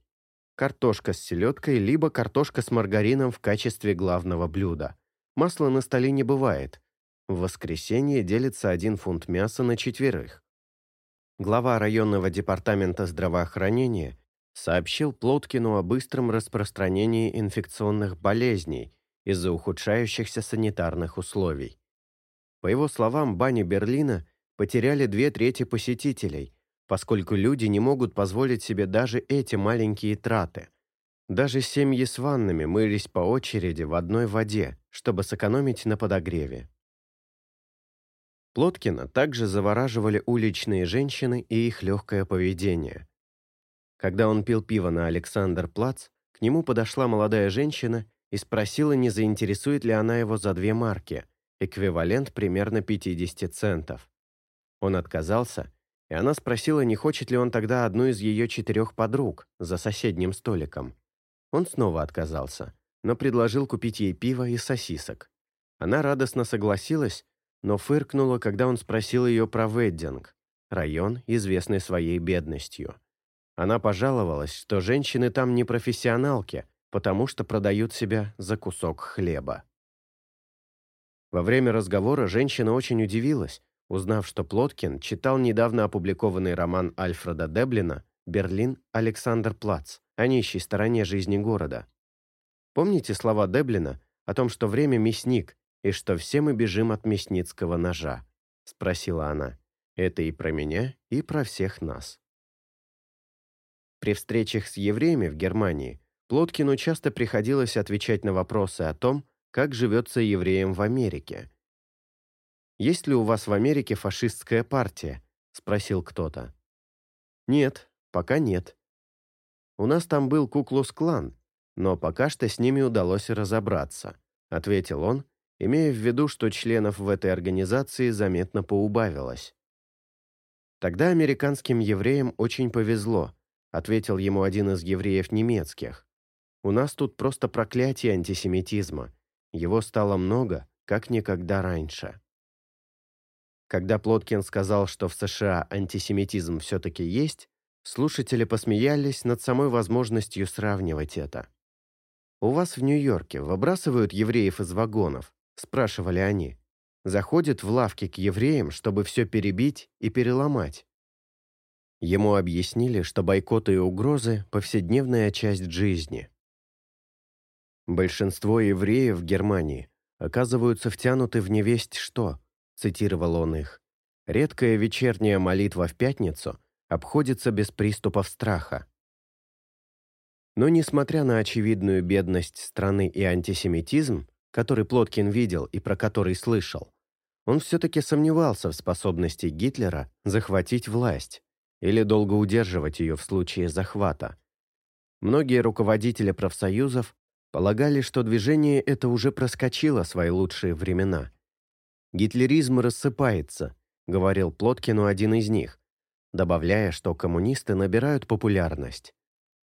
Speaker 1: картошка с селедкой, либо картошка с маргарином в качестве главного блюда. Масла на столе не бывает. В воскресенье делится один фунт мяса на четверых. Глава районного департамента здравоохранения сообщил Плоткину о быстром распространении инфекционных болезней из-за ухудшающихся санитарных условий. По его словам, бани Берлина потеряли две трети посетителей – поскольку люди не могут позволить себе даже эти маленькие траты. Даже семьи с ваннами мылись по очереди в одной воде, чтобы сэкономить на подогреве. Плоткина также завораживали уличные женщины и их легкое поведение. Когда он пил пиво на Александр-Плац, к нему подошла молодая женщина и спросила, не заинтересует ли она его за две марки, эквивалент примерно 50 центов. Он отказался и она спросила, не хочет ли он тогда одну из ее четырех подруг за соседним столиком. Он снова отказался, но предложил купить ей пиво и сосисок. Она радостно согласилась, но фыркнула, когда он спросил ее про Веддинг, район, известный своей бедностью. Она пожаловалась, что женщины там не профессионалки, потому что продают себя за кусок хлеба. Во время разговора женщина очень удивилась, Узнав, что Плоткин читал недавно опубликованный роман Альфреда Деблина «Берлин. Александр Плац» о нищей стороне жизни города. Помните слова Деблина о том, что время мясник и что все мы бежим от мясницкого ножа? Спросила она. Это и про меня, и про всех нас. При встречах с евреями в Германии Плоткину часто приходилось отвечать на вопросы о том, как живется евреям в Америке – «Есть ли у вас в Америке фашистская партия?» – спросил кто-то. «Нет, пока нет. У нас там был Куклус-клан, но пока что с ними удалось разобраться», – ответил он, имея в виду, что членов в этой организации заметно поубавилось. «Тогда американским евреям очень повезло», – ответил ему один из евреев немецких. «У нас тут просто проклятие антисемитизма. Его стало много, как никогда раньше». Когда Плоткин сказал, что в США антисемитизм все-таки есть, слушатели посмеялись над самой возможностью сравнивать это. «У вас в Нью-Йорке выбрасывают евреев из вагонов?» – спрашивали они. «Заходят в лавки к евреям, чтобы все перебить и переломать». Ему объяснили, что бойкоты и угрозы – повседневная часть жизни. Большинство евреев Германии оказываются втянуты в невесть что – цитировал он их. редкая вечерняя молитва в пятницу обходится без приступов страха. Но несмотря на очевидную бедность страны и антисемитизм, который Плоткин видел и про который слышал, он все-таки сомневался в способности Гитлера захватить власть или долго удерживать ее в случае захвата. Многие руководители профсоюзов полагали, что движение это уже проскочило свои лучшие времена. «Гитлеризм рассыпается», — говорил Плоткину один из них, добавляя, что коммунисты набирают популярность.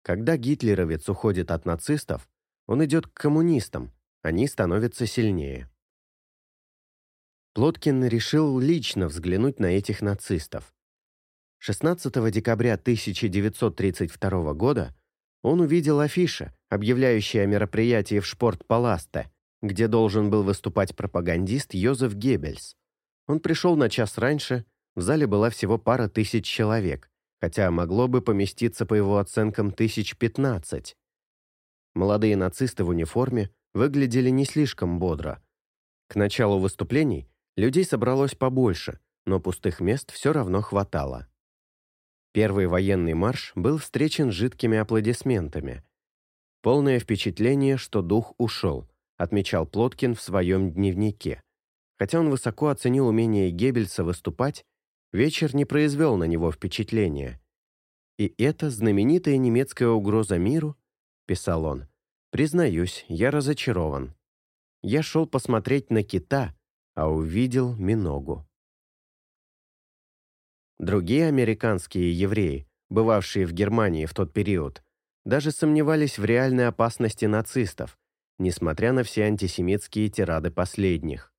Speaker 1: Когда гитлеровец уходит от нацистов, он идет к коммунистам, они становятся сильнее. Плоткин решил лично взглянуть на этих нацистов. 16 декабря 1932 года он увидел афиши, объявляющие о мероприятии в Шпорт-Паласте, где должен был выступать пропагандист Йозеф Геббельс. Он пришел на час раньше, в зале была всего пара тысяч человек, хотя могло бы поместиться, по его оценкам, тысяч пятнадцать. Молодые нацисты в униформе выглядели не слишком бодро. К началу выступлений людей собралось побольше, но пустых мест все равно хватало. Первый военный марш был встречен жидкими аплодисментами. Полное впечатление, что дух ушел, отмечал Плоткин в своем дневнике. Хотя он высоко оценил умение Геббельса выступать, вечер не произвел на него впечатления. «И это знаменитая немецкая угроза миру», — писал он, — «признаюсь, я разочарован. Я шел посмотреть на кита, а увидел Миногу». Другие американские евреи, бывавшие в Германии в тот период, даже сомневались в реальной опасности нацистов, несмотря на все антисемитские тирады последних.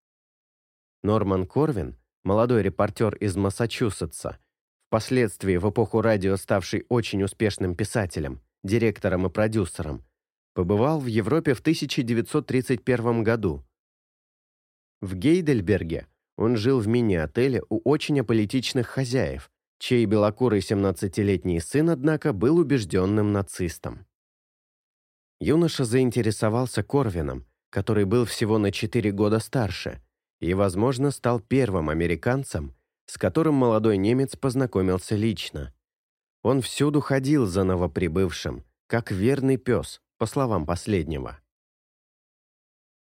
Speaker 1: Норман Корвин, молодой репортер из Массачусетса, впоследствии в эпоху радио ставший очень успешным писателем, директором и продюсером, побывал в Европе в 1931 году. В Гейдельберге он жил в мини-отеле у очень аполитичных хозяев, чей белокурый 17-летний сын, однако, был убежденным нацистом. Юноша заинтересовался Корвином, который был всего на 4 года старше, и, возможно, стал первым американцем, с которым молодой немец познакомился лично. Он всюду ходил за новоприбывшим, как верный пес, по словам последнего.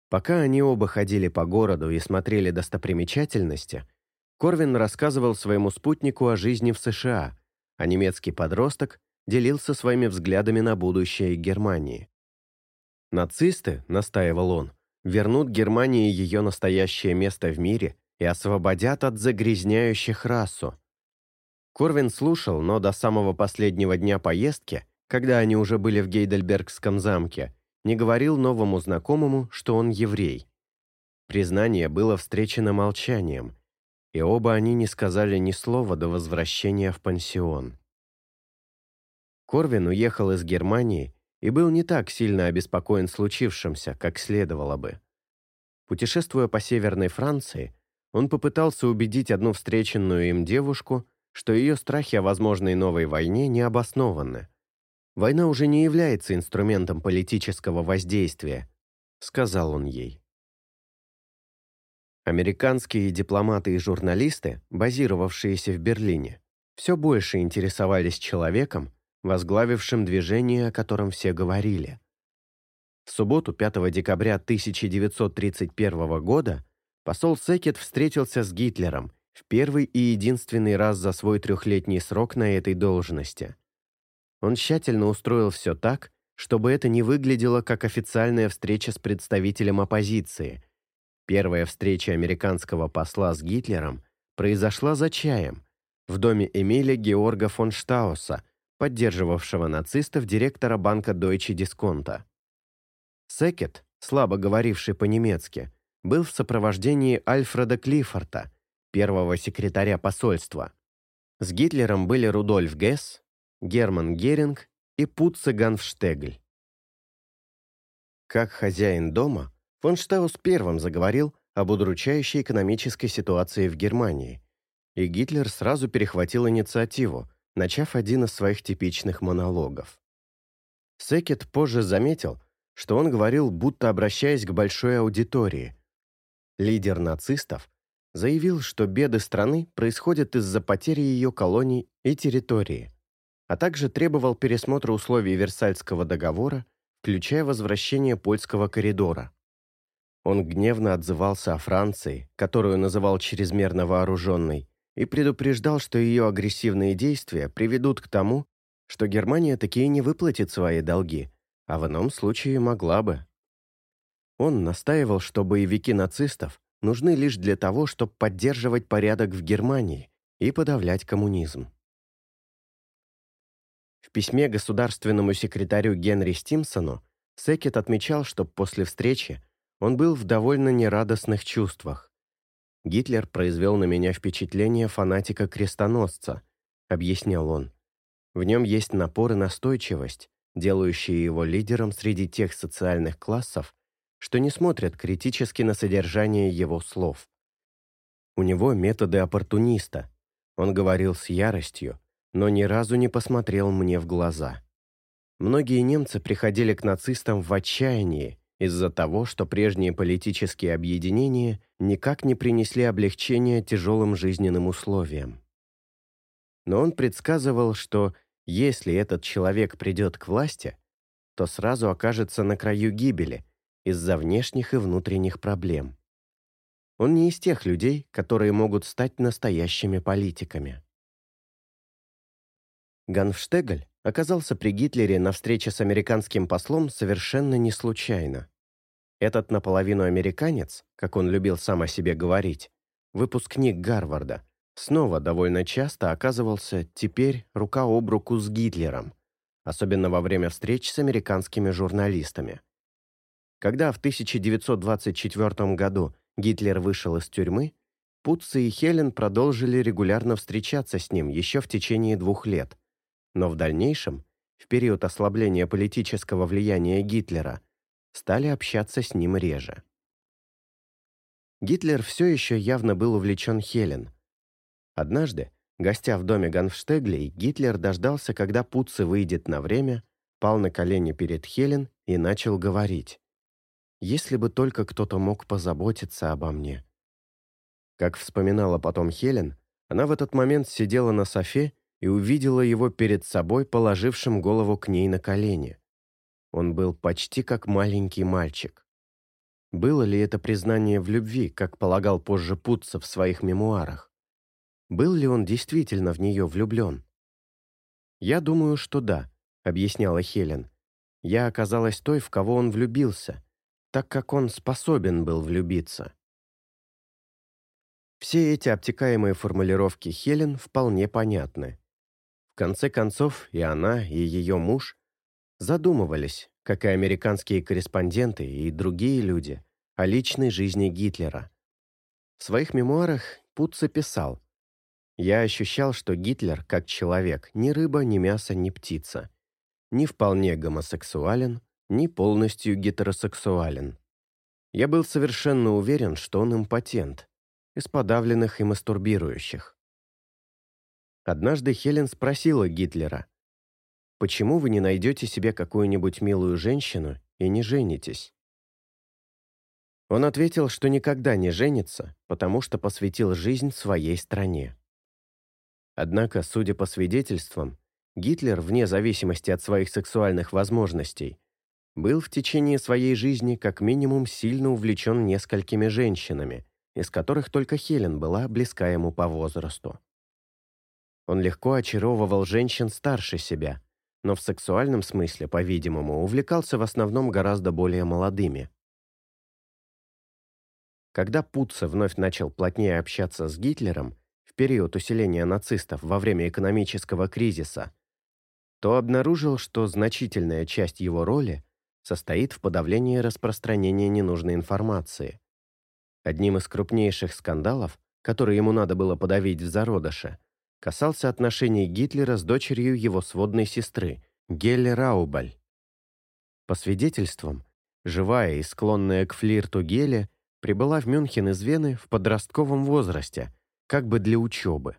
Speaker 1: Пока они оба ходили по городу и смотрели достопримечательности, Корвин рассказывал своему спутнику о жизни в США, а немецкий подросток делился своими взглядами на будущее Германии. «Нацисты», — настаивал он, — «вернут Германии ее настоящее место в мире и освободят от загрязняющих расу». Корвин слушал, но до самого последнего дня поездки, когда они уже были в Гейдельбергском замке, не говорил новому знакомому, что он еврей. Признание было встречено молчанием, и оба они не сказали ни слова до возвращения в пансион. Корвин уехал из Германии и был не так сильно обеспокоен случившимся, как следовало бы. Путешествуя по Северной Франции, он попытался убедить одну встреченную им девушку, что ее страхи о возможной новой войне не обоснованы. Война уже не является инструментом политического воздействия, сказал он ей. Американские дипломаты и журналисты, базировавшиеся в Берлине, все больше интересовались человеком, возглавившим движение, о котором все говорили. В субботу 5 декабря 1931 года посол Секет встретился с Гитлером в первый и единственный раз за свой трехлетний срок на этой должности. Он тщательно устроил все так, чтобы это не выглядело как официальная встреча с представителем оппозиции. Первая встреча американского посла с Гитлером произошла за чаем в доме Эмиля Георга фон Штауса, поддерживавшего нацистов директора банка Deutsche Diskonta. Секет, слабо говоривший по-немецки, был в сопровождении Альфреда Клиффорта, первого секретаря посольства. С Гитлером были Рудольф Гесс, Герман Геринг и Путце Ганфштегль. Как хозяин дома, фон Штаус первым заговорил об удручающей экономической ситуации в Германии, и Гитлер сразу перехватил инициативу, начав один из своих типичных монологов. Секет позже заметил, что он говорил, будто обращаясь к большой аудитории. Лидер нацистов заявил, что беды страны происходят из-за потери ее колоний и территории, а также требовал пересмотра условий Версальского договора, включая возвращение польского коридора. Он гневно отзывался о Франции, которую называл чрезмерно вооруженной, и предупреждал, что ее агрессивные действия приведут к тому, что Германия таки не выплатит свои долги, а в ином случае могла бы. Он настаивал, что боевики нацистов нужны лишь для того, чтобы поддерживать порядок в Германии и подавлять коммунизм. В письме государственному секретарю Генри Стимсону Секет отмечал, что после встречи он был в довольно нерадостных чувствах. «Гитлер произвел на меня впечатление фанатика-крестоносца», — объяснял он. «В нем есть напор и настойчивость, делающие его лидером среди тех социальных классов, что не смотрят критически на содержание его слов. У него методы оппортуниста. Он говорил с яростью, но ни разу не посмотрел мне в глаза. Многие немцы приходили к нацистам в отчаянии из-за того, что прежние политические объединения никак не принесли облегчения тяжелым жизненным условиям. Но он предсказывал, что если этот человек придет к власти, то сразу окажется на краю гибели из-за внешних и внутренних проблем. Он не из тех людей, которые могут стать настоящими политиками. Ганфштегль оказался при Гитлере на встрече с американским послом совершенно не случайно. Этот наполовину американец, как он любил сам о себе говорить, выпускник Гарварда, снова довольно часто оказывался теперь рука об руку с Гитлером, особенно во время встреч с американскими журналистами. Когда в 1924 году Гитлер вышел из тюрьмы, Путце и Хелен продолжили регулярно встречаться с ним еще в течение двух лет, но в дальнейшем, в период ослабления политического влияния Гитлера, стали общаться с ним реже. Гитлер все еще явно был увлечен Хелен, Однажды, гостя в доме Ганфштеглей, Гитлер дождался, когда Путце выйдет на время, пал на колени перед Хелен и начал говорить. «Если бы только кто-то мог позаботиться обо мне». Как вспоминала потом Хелен, она в этот момент сидела на софе и увидела его перед собой, положившим голову к ней на колени. Он был почти как маленький мальчик. Было ли это признание в любви, как полагал позже Путца в своих мемуарах? Был ли он действительно в нее влюблен? «Я думаю, что да», — объясняла Хелен. «Я оказалась той, в кого он влюбился, так как он способен был влюбиться». Все эти обтекаемые формулировки Хелен вполне понятны. В конце концов, и она, и ее муж задумывались, как и американские корреспонденты и другие люди, о личной жизни Гитлера. В своих мемуарах Путце писал, я ощущал, что Гитлер, как человек, ни рыба, ни мясо, ни птица. Ни вполне гомосексуален, ни полностью гетеросексуален. Я был совершенно уверен, что он импотент, из подавленных и мастурбирующих. Однажды Хелен спросила Гитлера, «Почему вы не найдете себе какую-нибудь милую женщину и не женитесь?» Он ответил, что никогда не женится, потому что посвятил жизнь своей стране. Однако, судя по свидетельствам, Гитлер, вне зависимости от своих сексуальных возможностей, был в течение своей жизни как минимум сильно увлечен несколькими женщинами, из которых только Хелен была близка ему по возрасту. Он легко очаровывал женщин старше себя, но в сексуальном смысле, по-видимому, увлекался в основном гораздо более молодыми. Когда Путца вновь начал плотнее общаться с Гитлером, в период усиления нацистов во время экономического кризиса, то обнаружил, что значительная часть его роли состоит в подавлении распространения ненужной информации. Одним из крупнейших скандалов, которые ему надо было подавить в зародыше, касался отношений Гитлера с дочерью его сводной сестры, Гелле Раубаль. По свидетельствам, живая и склонная к флирту Геле прибыла в Мюнхен из Вены в подростковом возрасте – как бы для учебы.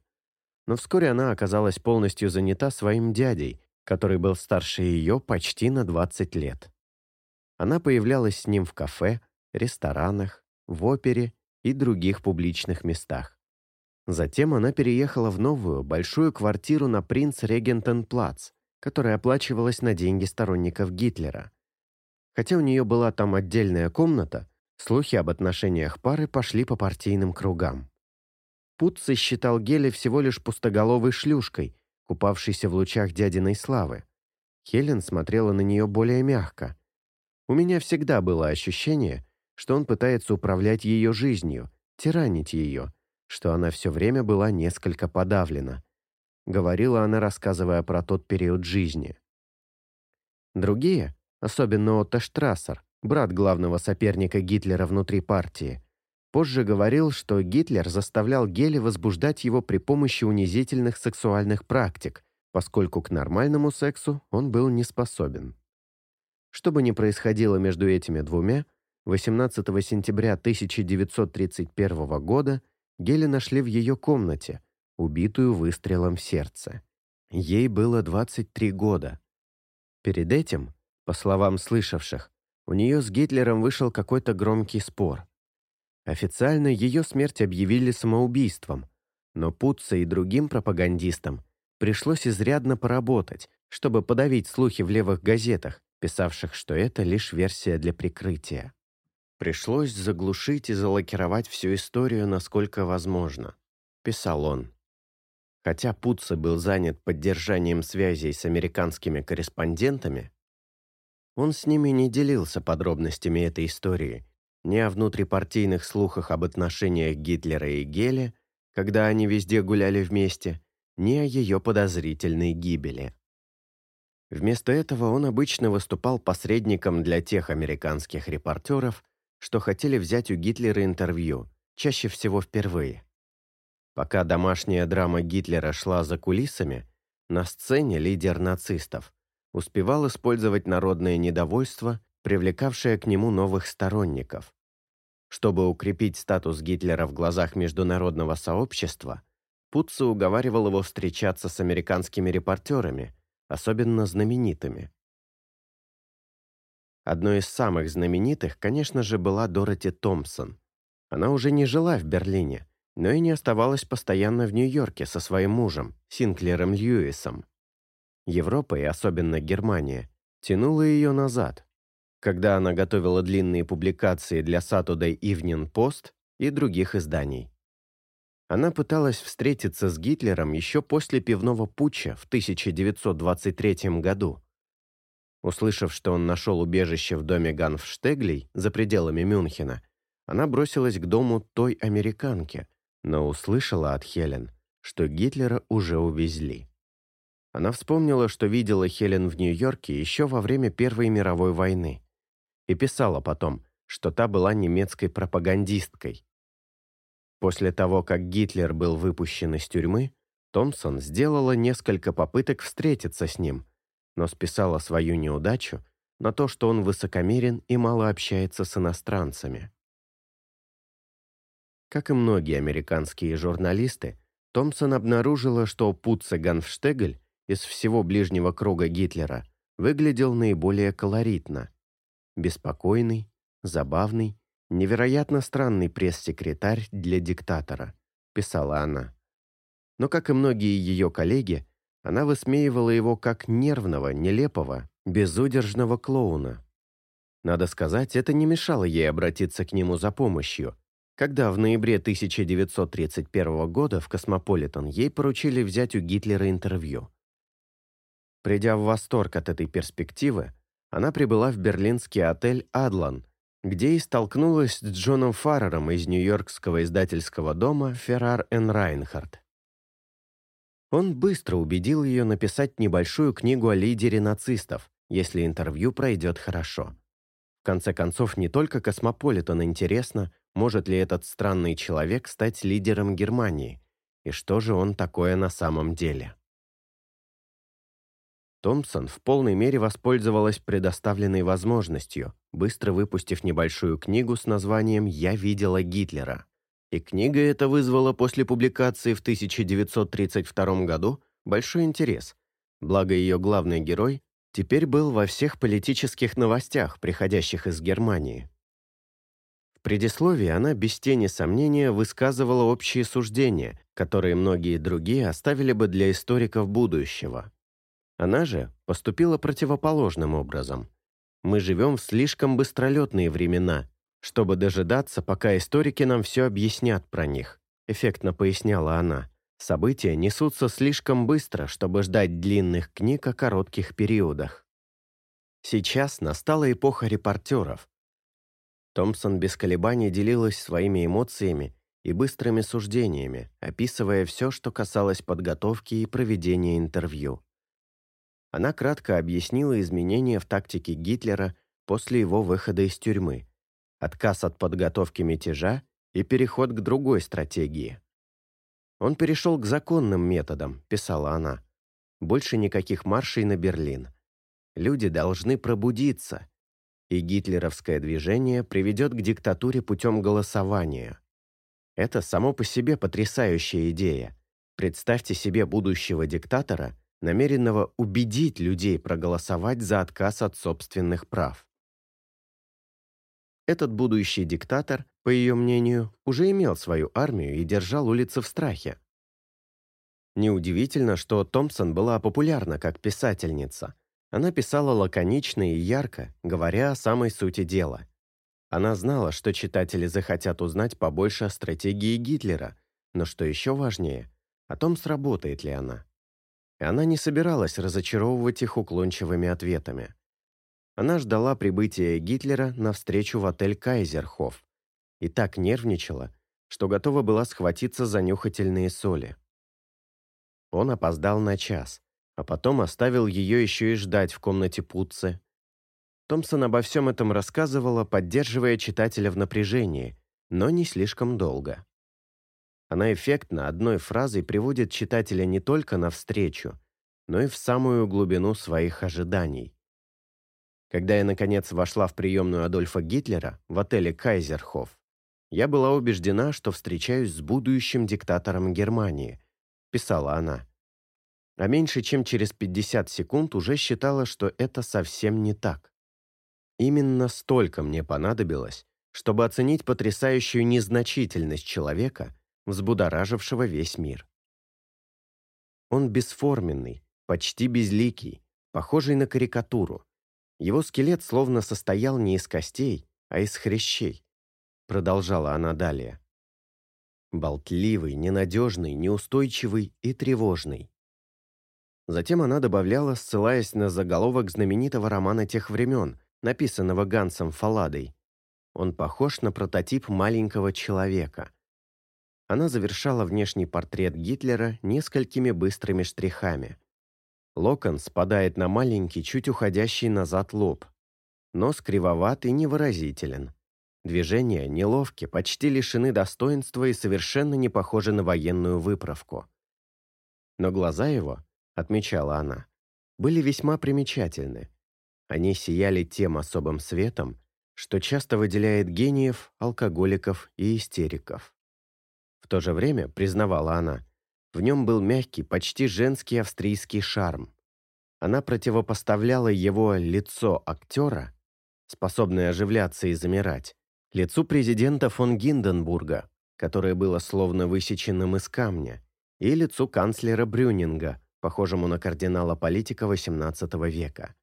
Speaker 1: Но вскоре она оказалась полностью занята своим дядей, который был старше ее почти на 20 лет. Она появлялась с ним в кафе, ресторанах, в опере и других публичных местах. Затем она переехала в новую, большую квартиру на Принц-Регентен-Плац, которая оплачивалась на деньги сторонников Гитлера. Хотя у нее была там отдельная комната, слухи об отношениях пары пошли по партийным кругам. Путце считал Геле всего лишь пустоголовой шлюшкой, купавшейся в лучах дядиной славы. Хелен смотрела на нее более мягко. У меня всегда было ощущение, что он пытается управлять ее жизнью, тиранить ее, что она все время была несколько подавлена. Говорила она, рассказывая про тот период жизни. Другие, особенно Отто Штрассер, брат главного соперника Гитлера внутри партии, позже говорил, что Гитлер заставлял Гели возбуждать его при помощи унизительных сексуальных практик, поскольку к нормальному сексу он был не способен. Что бы ни происходило между этими двумя, 18 сентября 1931 года Гели нашли в ее комнате, убитую выстрелом в сердце. Ей было 23 года. Перед этим, по словам слышавших, у нее с Гитлером вышел какой-то громкий спор. Официально ее смерть объявили самоубийством, но Путце и другим пропагандистам пришлось изрядно поработать, чтобы подавить слухи в левых газетах, писавших, что это лишь версия для прикрытия. Пришлось заглушить и залакировать всю историю, насколько возможно, писал он. Хотя Путце был занят поддержанием связей с американскими корреспондентами, он с ними не делился подробностями этой истории, ни о внутрипартийных слухах об отношениях Гитлера и Геля, когда они везде гуляли вместе, ни о ее подозрительной гибели. Вместо этого он обычно выступал посредником для тех американских репортеров, что хотели взять у Гитлера интервью, чаще всего впервые. Пока домашняя драма Гитлера шла за кулисами, на сцене лидер нацистов успевал использовать народное недовольство, привлекавшее к нему новых сторонников. Чтобы укрепить статус Гитлера в глазах международного сообщества, Путце уговаривал его встречаться с американскими репортерами, особенно знаменитыми. Одной из самых знаменитых, конечно же, была Дороти Томпсон. Она уже не жила в Берлине, но и не оставалась постоянно в Нью-Йорке со своим мужем, Синклером Льюисом. Европа, и особенно Германия, тянула ее назад, когда она готовила длинные публикации для Saturday Evening Post и других изданий. Она пыталась встретиться с Гитлером еще после пивного путча в 1923 году, Услышав, что он нашел убежище в доме Ганфштеглей за пределами Мюнхена, она бросилась к дому той американки, но услышала от Хелен, что Гитлера уже увезли. Она вспомнила, что видела Хелен в Нью-Йорке еще во время Первой мировой войны и писала потом, что та была немецкой пропагандисткой. После того, как Гитлер был выпущен из тюрьмы, Томпсон сделала несколько попыток встретиться с ним – но списала свою неудачу на то, что он высокомерен и мало общается с иностранцами. Как и многие американские журналисты, Томпсон обнаружила, что Путце Ганфштегель из всего ближнего круга Гитлера выглядел наиболее колоритно. Беспокойный, забавный, невероятно странный пресс-секретарь для диктатора, писала она. Но, как и многие ее коллеги, она высмеивала его как нервного, нелепого, безудержного клоуна. Надо сказать, это не мешало ей обратиться к нему за помощью, когда в ноябре 1931 года в «Космополитен» ей поручили взять у Гитлера интервью. Придя в восторг от этой перспективы, она прибыла в берлинский отель «Адлон», где и столкнулась с Джоном Фаррером из нью-йоркского издательского дома «Фаррар энд Райнхарт». Он быстро убедил ее написать небольшую книгу о лидере нацистов, если интервью пройдет хорошо. В конце концов, не только Космополитен интересно, может ли этот странный человек стать лидером Германии, и что же он такое на самом деле. Томпсон в полной мере воспользовалась предоставленной возможностью, быстро выпустив небольшую книгу с названием «Я видела Гитлера». И книга эта вызвала после публикации в 1932 году большой интерес, благо ее главный герой теперь был во всех политических новостях, приходящих из Германии. В предисловии она без тени сомнения высказывала общие суждения, которые многие другие оставили бы для историков будущего. Она же поступила противоположным образом. Мы живем в слишком быстролетные времена, чтобы дожидаться, пока историки нам все объяснят про них, эффектно поясняла она. События несутся слишком быстро, чтобы ждать длинных книг о коротких периодах. Сейчас настала эпоха репортеров. Томпсон без колебаний делилась своими эмоциями и быстрыми суждениями, описывая все, что касалось подготовки и проведения интервью. Она кратко объяснила изменения в тактике Гитлера после его выхода из тюрьмы, отказ от подготовки мятежа и переход к другой стратегии. «Он перешел к законным методам», — писала она. «Больше никаких маршей на Берлин. Люди должны пробудиться, и гитлеровское движение приведет к диктатуре путем голосования. Это само по себе потрясающая идея. Представьте себе будущего диктатора, намеренного убедить людей проголосовать за отказ от собственных прав. Этот будущий диктатор, по ее мнению, уже имел свою армию и держал улицы в страхе. Неудивительно, что Томпсон была популярна как писательница. Она писала лаконично и ярко, говоря о самой сути дела – она знала, что читатели захотят узнать побольше о стратегии Гитлера, но что еще важнее, о том, сработает ли она. И она не собиралась разочаровывать их уклончивыми ответами. Она ждала прибытия Гитлера на встречу в отель «Кайзерхоф» и так нервничала, что готова была схватиться за нюхательные соли. Он опоздал на час, а потом оставил ее еще и ждать в комнате Путце, Томпсон обо всем этом рассказывала, поддерживая читателя в напряжении, но не слишком долго. Она эффектно одной фразой приводит читателя не только навстречу, но и в самую глубину своих ожиданий. Когда я, наконец, вошла в приемную Адольфа Гитлера в отеле «Кайзерхоф», я была убеждена, что встречаюсь с будущим диктатором Германии, писала она. А меньше чем через 50 секунд уже считала, что это совсем не так. Именно столько мне понадобилось, чтобы оценить потрясающую незначительность человека, взбудоражившего весь мир. Он бесформенный, почти безликий, похожий на карикатуру. Его скелет словно состоял не из костей, а из хрящей. Продолжала она далее. Болтливый, ненадежный, неустойчивый и тревожный. Затем она добавляла, ссылаясь на заголовок знаменитого романа тех времен, написанного Гансом Фаладой. Он похож на прототип маленького человека. Она завершала внешний портрет Гитлера несколькими быстрыми штрихами. Локон спадает на маленький, чуть уходящий назад лоб. Нос кривоват и невыразителен. Движения неловки, почти лишены достоинства и совершенно не похожи на военную выправку. Но глаза его, отмечала она, были весьма примечательны. Они сияли тем особым светом, что часто выделяет гениев, алкоголиков и истериков. В то же время, признавала она, в нем был мягкий, почти женский австрийский шарм. Она противопоставляла его лицо актера, способное оживляться и замирать, лицу президента фон Гинденбурга, которое было словно высеченным из камня, и лицу канцлера Брюнинга, похожему на кардинала-политика XVIII века.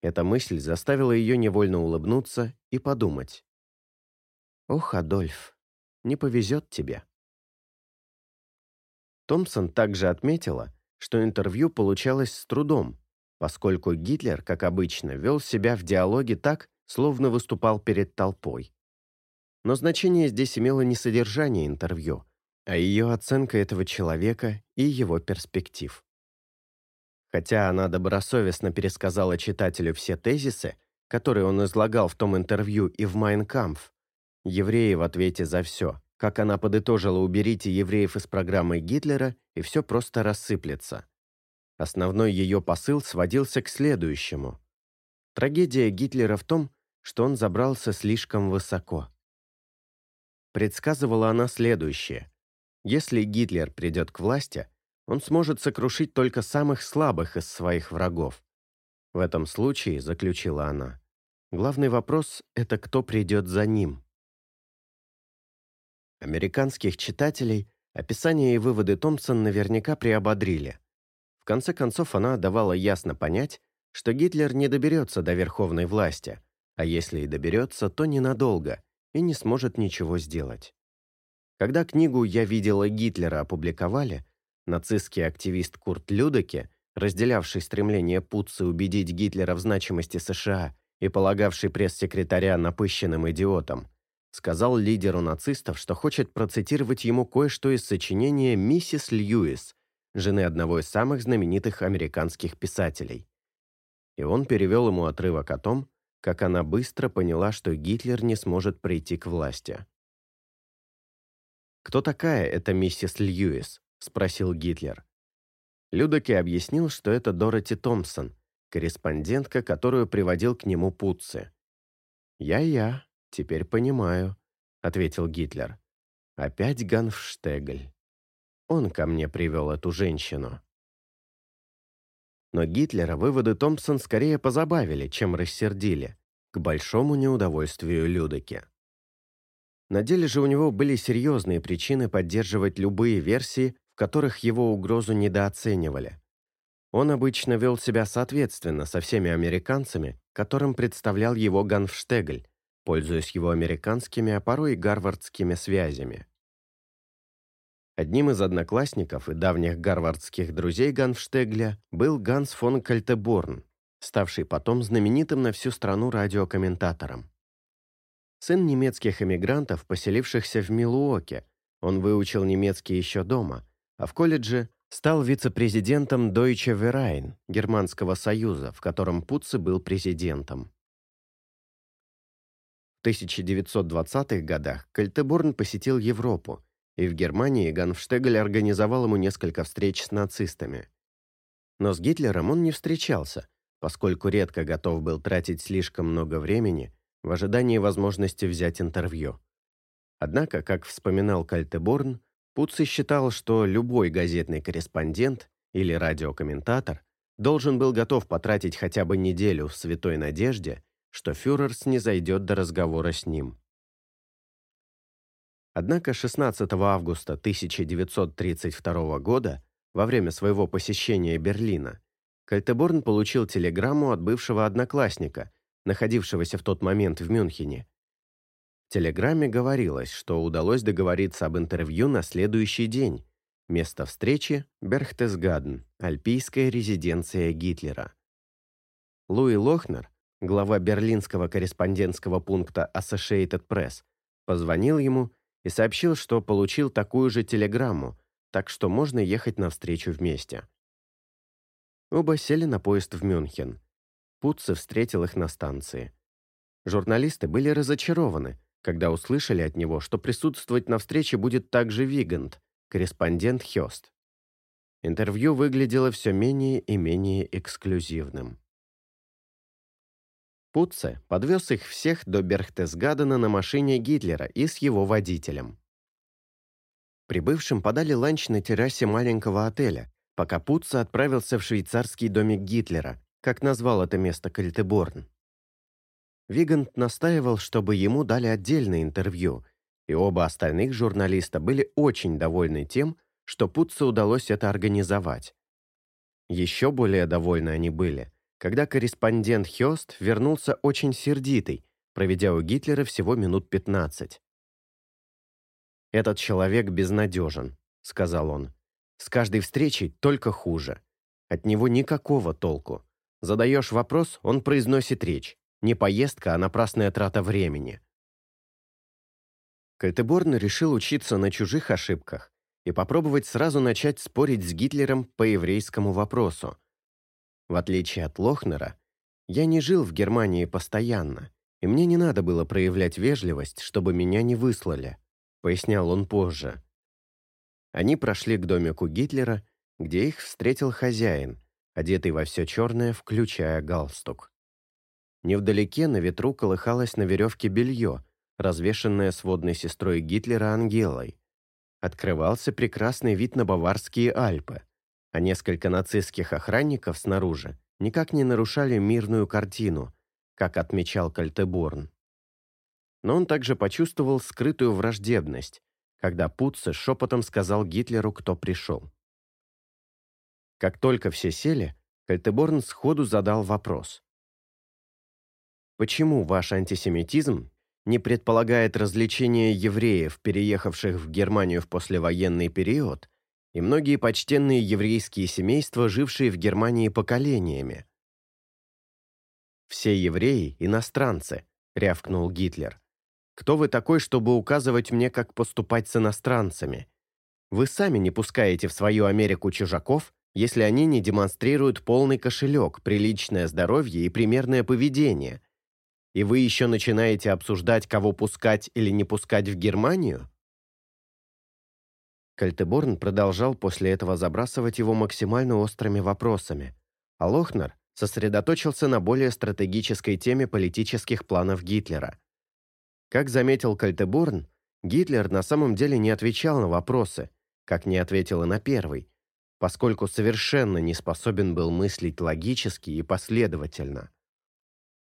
Speaker 1: Эта мысль заставила ее невольно улыбнуться и подумать. «Ох, Адольф, не повезет тебе». Томпсон также отметила, что интервью получалось с трудом, поскольку Гитлер, как обычно, вел себя в диалоге так, словно выступал перед толпой. Но значение здесь имело не содержание интервью, а ее оценка этого человека и его перспектив. Хотя она добросовестно пересказала читателю все тезисы, которые он излагал в том интервью и в «Майнкампф», евреи в ответе за все, как она подытожила «уберите евреев из программы Гитлера, и все просто рассыплется». Основной ее посыл сводился к следующему. Трагедия Гитлера в том, что он забрался слишком высоко. Предсказывала она следующее. Если Гитлер придет к власти, он сможет сокрушить только самых слабых из своих врагов. В этом случае, заключила она, главный вопрос – это кто придет за ним. Американских читателей описание и выводы Томпсон наверняка приободрили. В конце концов, она давала ясно понять, что Гитлер не доберется до верховной власти, а если и доберется, то ненадолго и не сможет ничего сделать. Когда книгу «Я видела Гитлера» опубликовали, нацистский активист Курт Людеке, разделявший стремление Путца убедить Гитлера в значимости США и полагавший пресс-секретаря напыщенным идиотом, сказал лидеру нацистов, что хочет процитировать ему кое-что из сочинения «Миссис Льюис», жены одного из самых знаменитых американских писателей. И он перевел ему отрывок о том, как она быстро поняла, что Гитлер не сможет прийти к власти. «Кто такая эта миссис Льюис?» – спросил Гитлер. Людоки объяснил, что это Дороти Томпсон, корреспондентка, которую приводил к нему Путце. «Я-я», «Теперь понимаю», — ответил Гитлер. «Опять Ганфштегль. Он ко мне привел эту женщину». Но Гитлера выводы Томпсон скорее позабавили, чем рассердили, к большому неудовольствию Людоки. На деле же у него были серьезные причины поддерживать любые версии, в которых его угрозу недооценивали. Он обычно вел себя соответственно со всеми американцами, которым представлял его Ганфштегль, пользуясь его американскими, а порой и гарвардскими связями. Одним из одноклассников и давних гарвардских друзей Ганфштегля был Ганс фон Кальтеборн, ставший потом знаменитым на всю страну радиокомментатором. Сын немецких эмигрантов, поселившихся в Милуоке, он выучил немецкий еще дома, а в колледже стал вице-президентом Deutsche Verein, Германского союза, в котором Путце был президентом. 1920-х годах Кальтеборн посетил Европу, и в Германии Ганфштегль организовал ему несколько встреч с нацистами. Но с Гитлером он не встречался, поскольку редко готов был тратить слишком много времени в ожидании возможности взять интервью. Однако, как вспоминал Кальтеборн, Пуцци считал, что любой газетный корреспондент или радиокомментатор должен был готов потратить хотя бы неделю в святой надежде что фюрер снизойдет до разговора с ним. Однако 16 августа 1932 года, во время своего посещения Берлина, Кальтеборн получил телеграмму от бывшего одноклассника, находившегося в тот момент в Мюнхене. В телеграмме говорилось, что удалось договориться об интервью на следующий день. Место встречи – Берхтесгаден, альпийская резиденция Гитлера. Луи Лохнер, глава берлинского корреспондентского пункта Associated Press, позвонил ему и сообщил, что получил такую же телеграмму, так что можно ехать навстречу вместе. Оба сели на поезд в Мюнхен. Путце встретил их на станции. Журналисты были разочарованы, когда услышали от него, что присутствовать на встрече будет также Вигант, корреспондент Хёст. Интервью выглядело все менее и менее эксклюзивным. Путце подвез их всех до Берхтесгадена на машине Гитлера и с его водителем. Прибывшим подали ланч на террасе маленького отеля, пока Путце отправился в швейцарский домик Гитлера, как назвал это место Кальтеборн. Вигант настаивал, чтобы ему дали отдельное интервью, и оба остальных журналиста были очень довольны тем, что Путце удалось это организовать. Еще более довольны они были, когда корреспондент Хёст вернулся очень сердитый, проведя у Гитлера всего минут 15. «Этот человек безнадежен», — сказал он. «С каждой встречей только хуже. От него никакого толку. Задаешь вопрос, он произносит речь. Не поездка, а напрасная трата времени». Кальтеборн решил учиться на чужих ошибках и попробовать сразу начать спорить с Гитлером по еврейскому вопросу, в отличие от Лохнера, я не жил в Германии постоянно, и мне не надо было проявлять вежливость, чтобы меня не выслали, пояснял он позже. Они прошли к домику Гитлера, где их встретил хозяин, одетый во все черное, включая галстук. Невдалеке на ветру колыхалось на веревке белье, развешенное сводной сестрой Гитлера Ангелой. Открывался прекрасный вид на Баварские Альпы – а несколько нацистских охранников снаружи никак не нарушали мирную картину, как отмечал Кальтеборн. Но он также почувствовал скрытую враждебность, когда Путце шепотом сказал Гитлеру, кто пришел. Как только все сели, Кальтеборн сходу задал вопрос. Почему ваш антисемитизм не предполагает развлечения евреев, переехавших в Германию в послевоенный период, и многие почтенные еврейские семейства, жившие в Германии поколениями? «Все евреи – иностранцы», – рявкнул Гитлер. «Кто вы такой, чтобы указывать мне, как поступать с иностранцами? Вы сами не пускаете в свою Америку чужаков, если они не демонстрируют полный кошелек, приличное здоровье и примерное поведение, и вы еще начинаете обсуждать, кого пускать или не пускать в Германию? Кальтеборн продолжал после этого забрасывать его максимально острыми вопросами, а Лохнер сосредоточился на более стратегической теме политических планов Гитлера. Как заметил Кальтеборн, Гитлер на самом деле не отвечал на вопросы, как не ответил и на первый, поскольку совершенно не способен был мыслить логически и последовательно.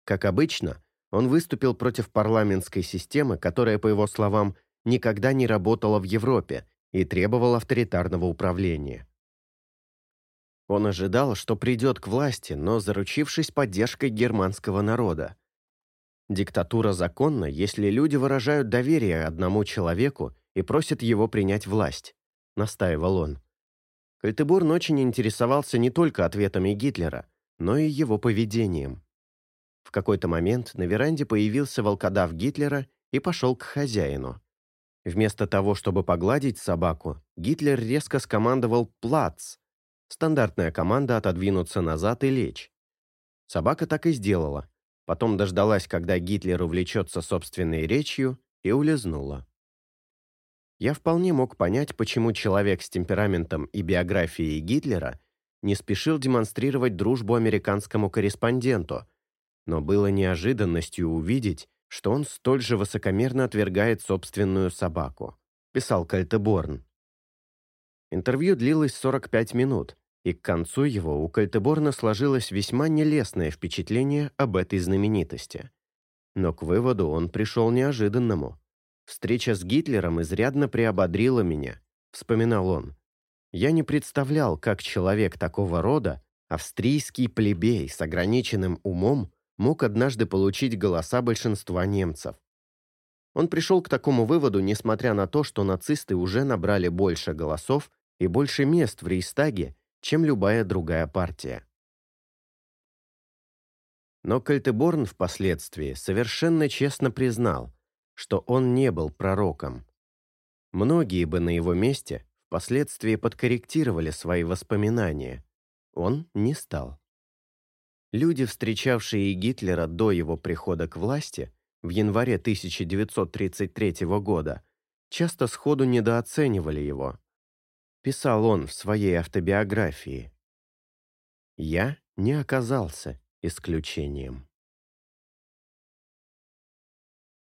Speaker 1: Как обычно, он выступил против парламентской системы, которая, по его словам, никогда не работала в Европе и требовал авторитарного управления. Он ожидал, что придет к власти, но заручившись поддержкой германского народа. Диктатура законна, если люди выражают доверие одному человеку и просят его принять власть, настаивал он. Кальтебурн очень интересовался не только ответами Гитлера, но и его поведением. В какой-то момент на веранде появился волкодав Гитлера и пошел к хозяину. Вместо того, чтобы погладить собаку, Гитлер резко скомандовал «плац», стандартная команда отодвинуться назад и лечь. Собака так и сделала, потом дождалась, когда Гитлер увлечется собственной речью, и улизнула. Я вполне мог понять, почему человек с темпераментом и биографией Гитлера не спешил демонстрировать дружбу американскому корреспонденту – но было неожиданностью увидеть, что он столь же высокомерно отвергает собственную собаку, писал Кальтеборн. Интервью длилось 45 минут, и к концу его у Кальтеборна сложилось весьма нелестное впечатление об этой знаменитости. Но к выводу он пришел неожиданному. «Встреча с Гитлером изрядно приободрила меня», — вспоминал он. «Я не представлял, как человек такого рода, австрийский плебей с ограниченным умом, мог однажды получить голоса большинства немцев. Он пришел к такому выводу, несмотря на то, что нацисты уже набрали больше голосов и больше мест в Рейхстаге, чем любая другая партия. Но Кальтеборн впоследствии совершенно честно признал, что он не был пророком. Многие бы на его месте впоследствии подкорректировали свои воспоминания. Он не стал. Люди, встречавшие Гитлера до его прихода к власти в январе 1933 года, часто сходу недооценивали его. Писал он в своей автобиографии. «Я не оказался исключением».